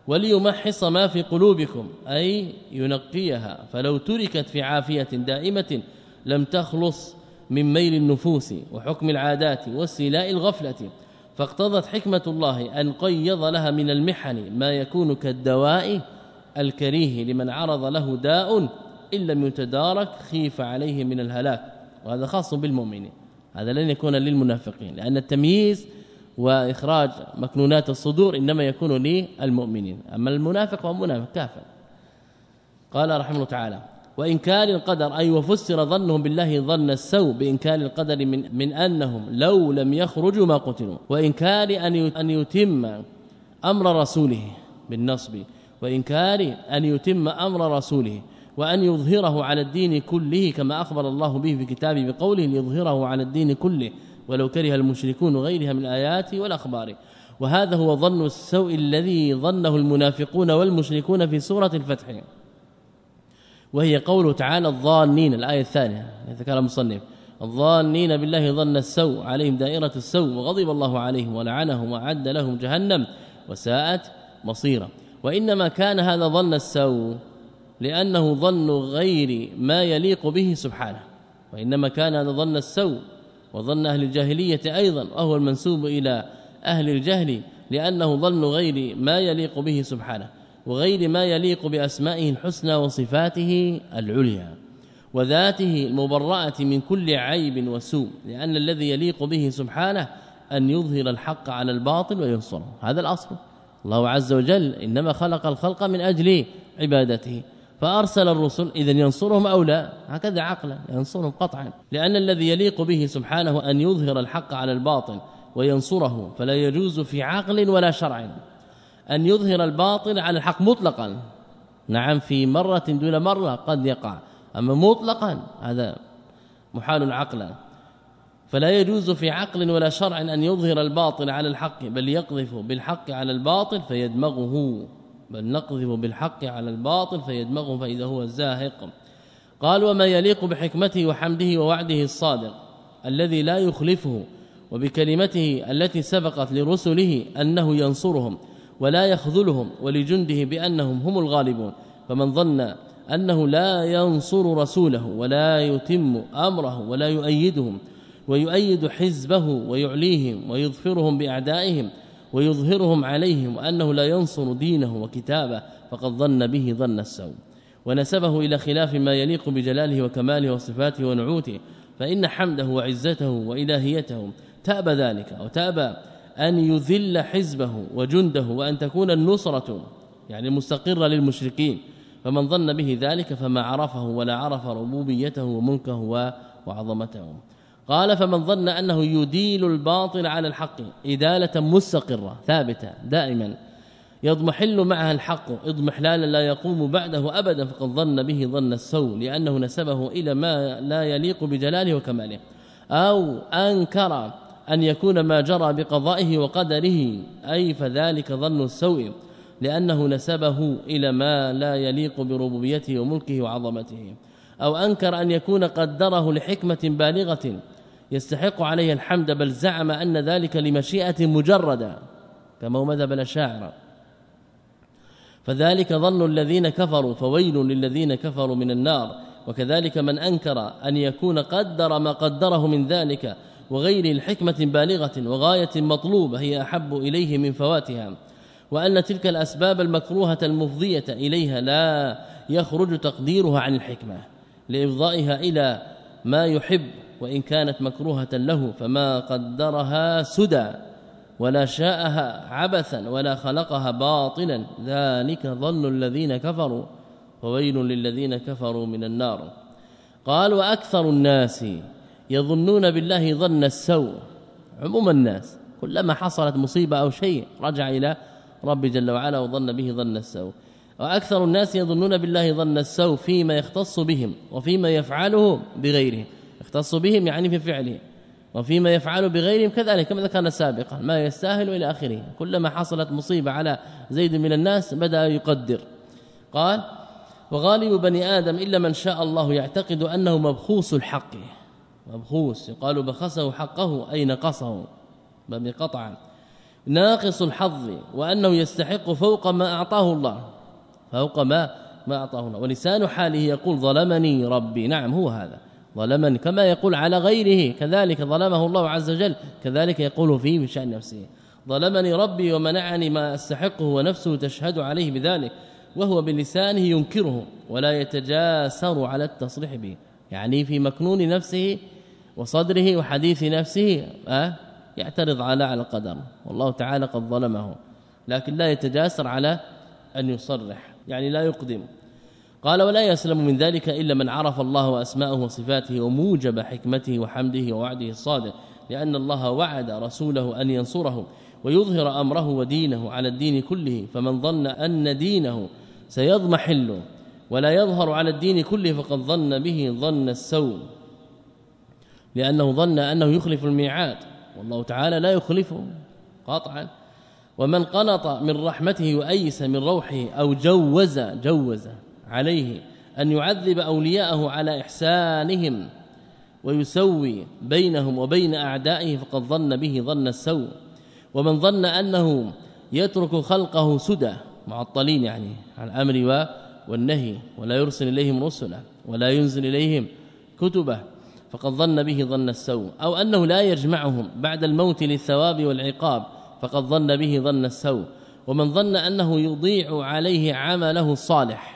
وليمحص ما في قلوبكم أي ينقيها. فلو تركت في عافية دائمة لم تخلص من ميل النفوس وحكم العادات واستيلاء الغفلة. فاقتضت حكمة الله أن قيض لها من المحن ما يكون كالدواء الكريه لمن عرض له داء إن لم يتدارك خيف عليه من الهلاك. وهذا خاص بالمؤمنين هذا لن يكون للمنافقين لأن التمييز وإخراج مكنونات الصدور إنما يكون للمؤمنين. أما المنافق فهو منافق كافر. قال رحمه الله تعالى وإنكار القدر أي وفسر ظنهم بالله ظن السوء بإنكار القدر من من أنهم لو لم يخرجوا ما قتلوا. وإنكار أن أن يتم أمر رسوله بالنصب. وإنكار أن يتم أمر رسوله وأن يظهره على الدين كله كما أخبر الله به في كتابه بقوله ليظهره على الدين كله. ولو كره المشركون وغيرها من الايات والاخبار وهذا هو ظن السوء الذي ظنه المنافقون والمشركون في سورة الفتح. وهي قوله تعالى الظانين الآية الثانية ذكر المصنف. الظانين بالله ظن السوء عليهم دائرة السوء وغضب الله عليهم ولعنهم وأعد لهم جهنم وساءت مصيرا. وإنما كان هذا ظن السوء لأنه ظن غير ما يليق به سبحانه. وإنما كان هذا ظن السوء وظن أهل الجاهلية أيضا وهو المنسوب إلى أهل الجهل لأنه ظن غير ما يليق به سبحانه وغير ما يليق بأسمائه الحسنى وصفاته العليا وذاته المبرأة من كل عيب وسوء لأن الذي يليق به سبحانه أن يظهر الحق على الباطل وينصره هذا الأصل الله عز وجل إنما خلق الخلق من أجل عبادته فأرسل الرسل اذا ينصرهم أو لا؟ هكذا عقلا ينصرهم قطعا. لأن الذي يليق به سبحانه أن يظهر الحق على الباطل وينصره فلا يجوز في عقل ولا شرع. أن يظهر الباطل على الحق مطلقا. نعم في مرة دون مرة قد يقع. أما مطلقا هذا محال عقلا فلا يجوز في عقل ولا شرع أن يظهر الباطل على الحق بل يقذف بالحق على الباطل فيدمغه. بل نقذف بالحق على الباطل فيدمغه فإذا هو زاهق. قال وما يليق بحكمته وحمده ووعده الصادق الذي لا يخلفه وبكلمته التي سبقت لرسله أنه ينصرهم ولا يخذلهم ولجنده بأنهم هم الغالبون. فمن ظن أنه لا ينصر رسوله ولا يتم أمره ولا يؤيدهم ويؤيد حزبه ويعليهم ويظفرهم بأعدائهم ويظهرهم عليهم وأنه لا ينصر دينه وكتابه فقد ظن به ظن السوء. ونسبه إلى خلاف ما يليق بجلاله وكماله وصفاته ونعوته فإن حمده وعزته وإلهيته تأبى ذلك أو تأبى أن يذل حزبه وجنده وأن تكون النصرة يعني مستقرة للمشركين. فمن ظن به ذلك فما عرفه ولا عرف ربوبيته وملكه وعظمته. قال فمن ظن أنه يديل الباطل على الحق إدالة مستقرة ثابتة دائما يضمحل معها الحق اضمحلالا لا يقوم بعده ابدا فقد ظن به ظن السوء لأنه نسبه إلى ما لا يليق بجلاله وكماله أو أنكر أن يكون ما جرى بقضائه وقدره أي فذلك ظن السوء لأنه نسبه إلى ما لا يليق بربوبيته وملكه وعظمته أو أنكر أن يكون قدره لحكمة بالغة يستحق عليه الحمد بل زعم أن ذلك لمشيئة مجردة كما هو مذهب الأشاعرة. فذلك ظن الذين كفروا فويل للذين كفروا من النار. وكذلك من أنكر أن يكون قدر ما قدره من ذلك وغير الحكمة بالغة وغاية مطلوبة هي أحب إليه من فواتها. وأن تلك الأسباب المكروهة المفضية إليها لا يخرج تقديرها عن الحكمة لإفضائها إلى ما يحب وإن كانت مكروهة له فما قدرها سدى ولا شاءها عبثا ولا خلقها باطلا ذلك ظن الذين كفروا وويل للذين كفروا من النار. قال وأكثر الناس يظنون بالله ظن السوء عموم الناس كلما حصلت مصيبة أو شيء رجع إلى رب جل وعلا وظن به ظن السوء. وأكثر الناس يظنون بالله ظن السوء فيما يختص بهم وفيما يفعله بغيره يختص بهم يعني في فعله وفيما يفعل بغيرهم كذلك كما ذكرنا سابقا ما يستاهل إلى آخره. كلما حصلت مصيبة على زيد من الناس بدأ يقدر. قال وغالب بني آدم إلا من شاء الله يعتقد أنه مبخوس الحق. مبخوس يقال بخسه حقه أي نقصه. بقطعا ناقص الحظ وأنه يستحق فوق ما أعطاه الله. فوق ما ما أعطاه الله. ولسان حاله يقول ظلمني ربي. نعم هو هذا. ظلمني كما يقول على غيره كذلك ظلمه الله عز وجل كذلك يقول فيه بشان نفسه. ظلمني ربي ومنعني ما أستحقه ونفسه تشهد عليه بذلك وهو بلسانه ينكره ولا يتجاسر على التصريح به. يعني في مكنون نفسه وصدره وحديث نفسه أه يعترض على على القدر. والله تعالى قد ظلمه لكن لا يتجاسر على أن يصرح يعني لا يقدم. قال ولا يسلم من ذلك إلا من عرف الله وأسماءه وصفاته وموجب حكمته وحمده ووعده الصادق لأن الله وعد رسوله أن ينصره ويظهر أمره ودينه على الدين كله فمن ظن أن دينه سيضمحل ولا يظهر على الدين كله فقد ظن به ظن السوء لأنه ظن أنه يخلف الميعاد والله تعالى لا يخلفه قطعا ومن قنط من رحمته وأيس من روحه أو جوز جوز. عليه أن يعذب أولياءه على إحسانهم ويسوي بينهم وبين أعدائه فقد ظن به ظن السوء. ومن ظن أنه يترك خلقه سدى معطلين يعني عن الأمر والنهي. ولا يرسل إليهم رسلا ولا ينزل إليهم كتبه فقد ظن به ظن السوء. أو أنه لا يجمعهم بعد الموت للثواب والعقاب فقد ظن به ظن السوء. ومن ظن أنه يضيع عليه عمله الصالح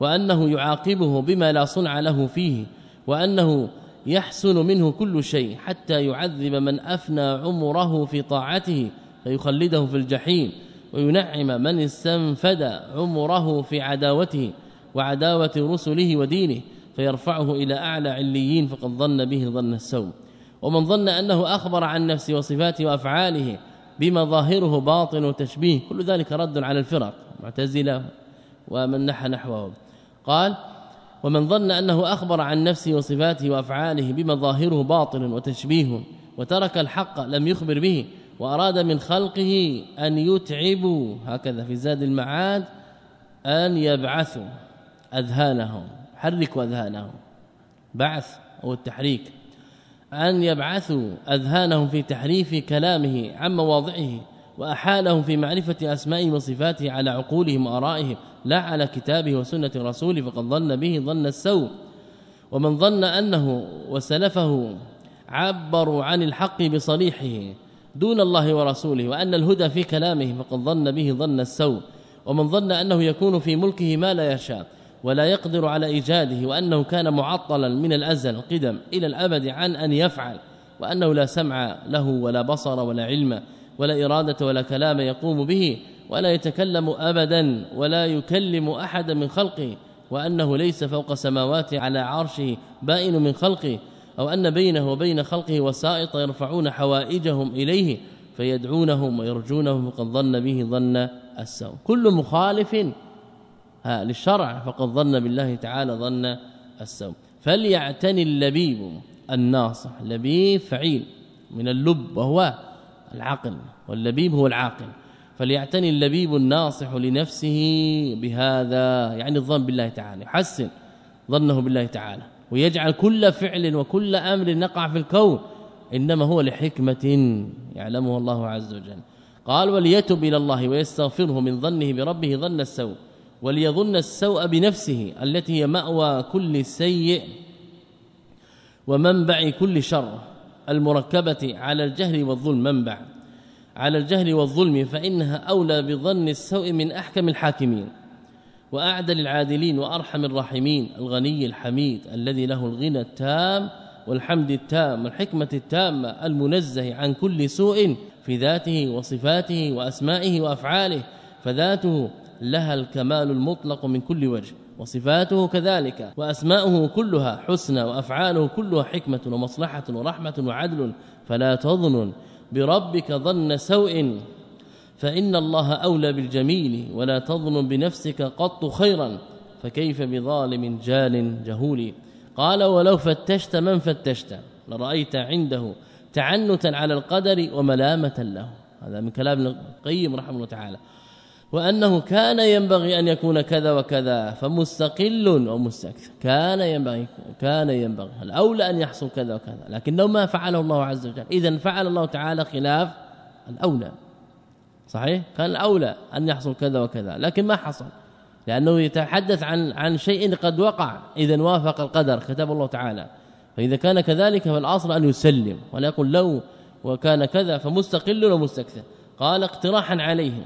وأنه يعاقبه بما لا صنع له فيه وأنه يحسن منه كل شيء حتى يعذب من أفنى عمره في طاعته فيخلده في الجحيم وينعم من استنفد عمره في عداوته وعداوة رسله ودينه فيرفعه إلى أعلى عليين فقد ظن به ظن السوء. ومن ظن أنه أخبر عن نفسه وصفاته وأفعاله بما ظاهره باطن وتشبيه كل ذلك رد على الفرق معتزلة ومن نحى نحوه. قال ومن ظن أنه أخبر عن نفسه وصفاته وأفعاله بما ظاهره باطل وتشبيه وترك الحق لم يخبر به وأراد من خلقه أن يتعبوا هكذا في زاد المعاد أن يبعثوا أذهانهم. حركوا أذهانهم. بعث أو التحريك. أن يبعثوا أذهانهم في تحريف كلامه عن مواضعه وأحالهم في معرفة أسمائه وصفاته على عقولهم وآرائهم لا على كتابه وسنة رسوله فقد ظن به ظن السوء. ومن ظن أنه وسلفه عبروا عن الحق بصريحه دون الله ورسوله وأن الهدى في كلامه فقد ظن به ظن السوء. ومن ظن أنه يكون في ملكه ما لا يشاء ولا يقدر على إيجاده وأنه كان معطلا من الأزل القدم إلى الأبد عن أن يفعل وأنه لا سمع له ولا بصر ولا علم. ولا إرادة ولا كلام يقوم به ولا يتكلم ابدا ولا يكلم احدا من خلقه وأنه ليس فوق سماوات على عرشه بائن من خلقه أو أن بينه وبين خلقه وسائط يرفعون حوائجهم إليه فيدعونهم ويرجونهم فقد ظن به ظن السوء. كل مخالف للشرع فقد ظن بالله تعالى ظن السوء. فليعتني اللبيب الناصح لبيب فعيل من اللب وهو العقل واللبيب هو العاقل. فليعتني اللبيب الناصح لنفسه بهذا يعني الظن بالله تعالى. يحسن ظنه بالله تعالى ويجعل كل فعل وكل أمر نقع في الكون إنما هو لحكمة يعلمه الله عز وجل. قال وليتب إلى الله ويستغفره من ظنه بربه ظن السوء وليظن السوء بنفسه التي هي مأوى كل سيء ومنبع كل شر. المركبة على الجهل والظلم منبع على الجهل والظلم فإنها أولى بظن السوء من أحكم الحاكمين وأعدل العادلين وأرحم الراحمين الغني الحميد الذي له الغنى التام والحمد التام والحكمة التامة المنزه عن كل سوء في ذاته وصفاته وأسمائه وأفعاله فذاته لها الكمال المطلق من كل وجه. وصفاته كذلك وأسماؤه كلها حسنى وأفعاله كلها حكمة ومصلحة ورحمة وعدل فلا تظن بربك ظن سوء. فإن الله أولى بالجميل ولا تظن بنفسك قط خيرا فكيف بظالم جال جهول؟ قال ولو فتشت من فتشت لرأيت عنده تعنتا على القدر وملامة له. هذا من كلام القيم رحمه الله تعالى. وأنه كان ينبغي أن يكون كذا وكذا فمستقل ومستكثر. كان ينبغي كان ينبغي. الاولى أن يحصل كذا وكذا؟ لكنه ما فعله الله عز وجل. اذا فعل الله تعالى خلاف الأولى. صحيح؟ كان الأولى أن يحصل كذا وكذا لكن ما حصل. لأنه يتحدث عن عن شيء قد وقع. اذا وافق القدر كتب الله تعالى. فإذا كان كذلك فالأصل أن يسلم. ولا يقول لو وكان كذا فمستقل ومستكثر. قال اقتراحا عليهم.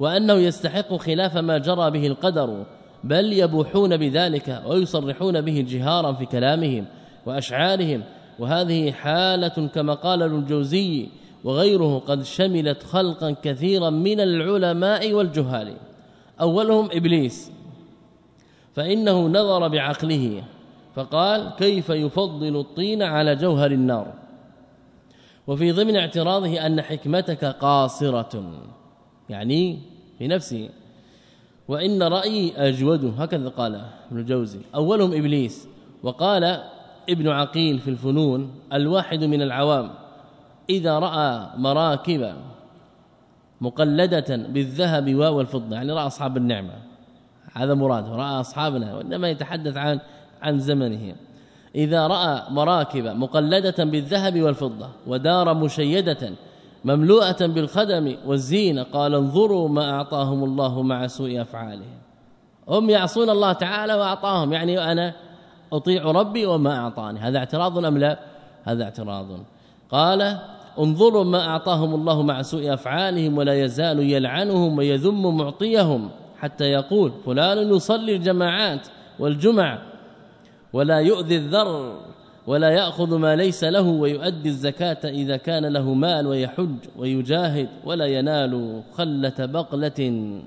وأنه يستحق خلاف ما جرى به القدر بل يبوحون بذلك ويصرحون به جهارا في كلامهم وأشعارهم. وهذه حالة كما قال الجوزي وغيره قد شملت خلقا كثيرا من العلماء والجهال. أولهم إبليس فإنه نظر بعقله فقال كيف يفضل الطين على جوهر النار؟ وفي ضمن اعتراضه أن حكمتك قاصرة. يعني في نفسه وإن رأيي اجود هكذا قال ابن الجوزي. أولهم إبليس وقال ابن عقيل في الفنون الواحد من العوام إذا رأى مراكب مقلدة بالذهب والفضه يعني رأى أصحاب النعمة. هذا مراده رأى أصحابنا وإنما يتحدث عن عن زمنه. إذا رأى مراكب مقلدة بالذهب والفضة ودار مشيدة مملوءة بالخدم والزينة. قال انظروا ما أعطاهم الله مع سوء أفعالهم. هم يعصون الله تعالى وأعطاهم. يعني أنا أطيع ربي وما أعطاني. هذا اعتراض أم لا؟ هذا اعتراض. قال انظروا ما أعطاهم الله مع سوء أفعالهم ولا يزال يلعنهم ويذم معطيهم. حتى يقول فلان يصلي الجماعات والجمع ولا يؤذي الذر. ولا يأخذ ما ليس له ويؤدي الزكاة إذا كان له مال ويحج ويجاهد ولا ينال خلة بقلة.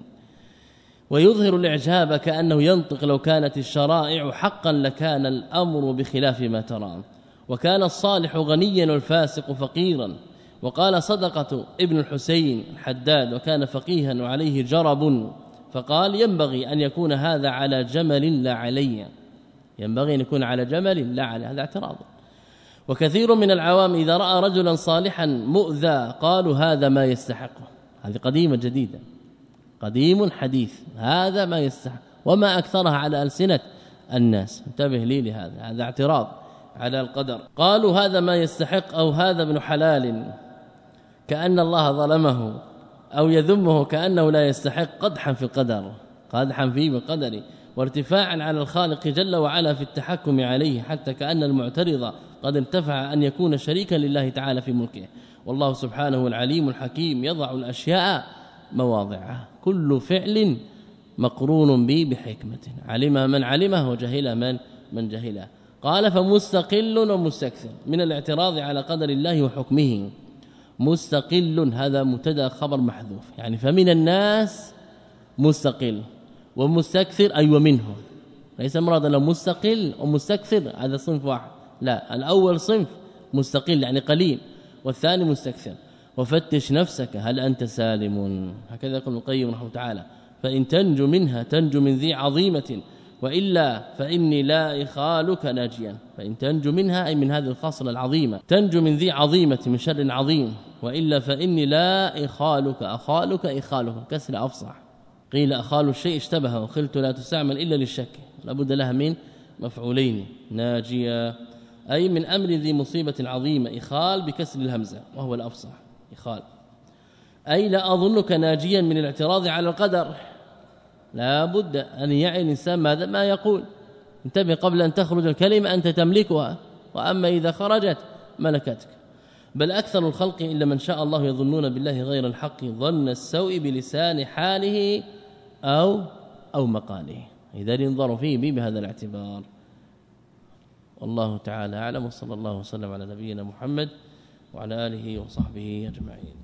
ويظهر الإعجاب كأنه ينطق لو كانت الشرائع حقا لكان الأمر بخلاف ما ترى. وكان الصالح غنيا والفاسق فقيرا. وقال صدقة ابن الحسين حداد وكان فقيها وعليه جرب. فقال ينبغي أن يكون هذا على جمل لا علي. ينبغي أن يكون على جمل لا علي هذا اعتراض. وكثير من العوام إذا رأى رجلا صالحا مؤذى قالوا هذا ما يستحقه. هذه قديمة جديدة. قديم حديث. هذا ما يستحق. وما أكثرها على ألسنة الناس. انتبه لي لهذا. هذا اعتراض على القدر. قالوا هذا ما يستحق أو هذا ابن حلال. كأن الله ظلمه أو يذمه كأنه لا يستحق قدحا في القدر. قدحا فيه بالقدر. وارتفاعا على الخالق جل وعلا في التحكم عليه حتى كأن المعترض قد ارتفع أن يكون شريكا لله تعالى في ملكه. والله سبحانه العليم الحكيم يضع الأشياء مواضعها كل فعل مقرون به بحكمة. علمها من علمه وجهلها من من جهله. قال فمستقل ومستكثر من الاعتراض على قدر الله وحكمه. مستقل هذا مبتدأ خبر محذوف. يعني فمن الناس مستقل. ومستكثر أي ومنهم. ليس مراد له مستقل ومستكثر هذا صنف واحد. لا الأول صنف مستقل يعني قليل والثاني مستكثر. وفتش نفسك هل أنت سالم؟ هكذا يقول القيم رحمه تعالى. فإن تنجو منها تنجو من ذي عظيمة. وإلا فإني لا إخالك ناجيا. فإن تنجو منها أي من هذه الخاصله العظيمة. تنجو من ذي عظيمة من شر عظيم. وإلا فإني لا إخالك أخالك اخالك كسر أفصح. قيل أخال الشيء اشتبه وخلت لا تستعمل إلا للشك. لابد لها من مفعولين. ناجيا أي من أمر ذي مصيبة عظيمة. إخال بكسر الهمزة وهو الأفصح. إخال. أي لا أظنك ناجيا من الاعتراض على القدر. لا بد أن يعي الإنسان ماذا؟ ما يقول. انتبه قبل أن تخرج الكلمة أنت تملكها. وأما إذا خرجت ملكتك. بل أكثر الخلق إلا من شاء الله يظنون بالله غير الحق ظن السوء بلسان حاله أو أو مقاله. إذا ينظر فيه بهذا الاعتبار؟ والله تعالى أعلم وصلى الله وسلم على نبينا محمد وعلى آله وصحبه أجمعين.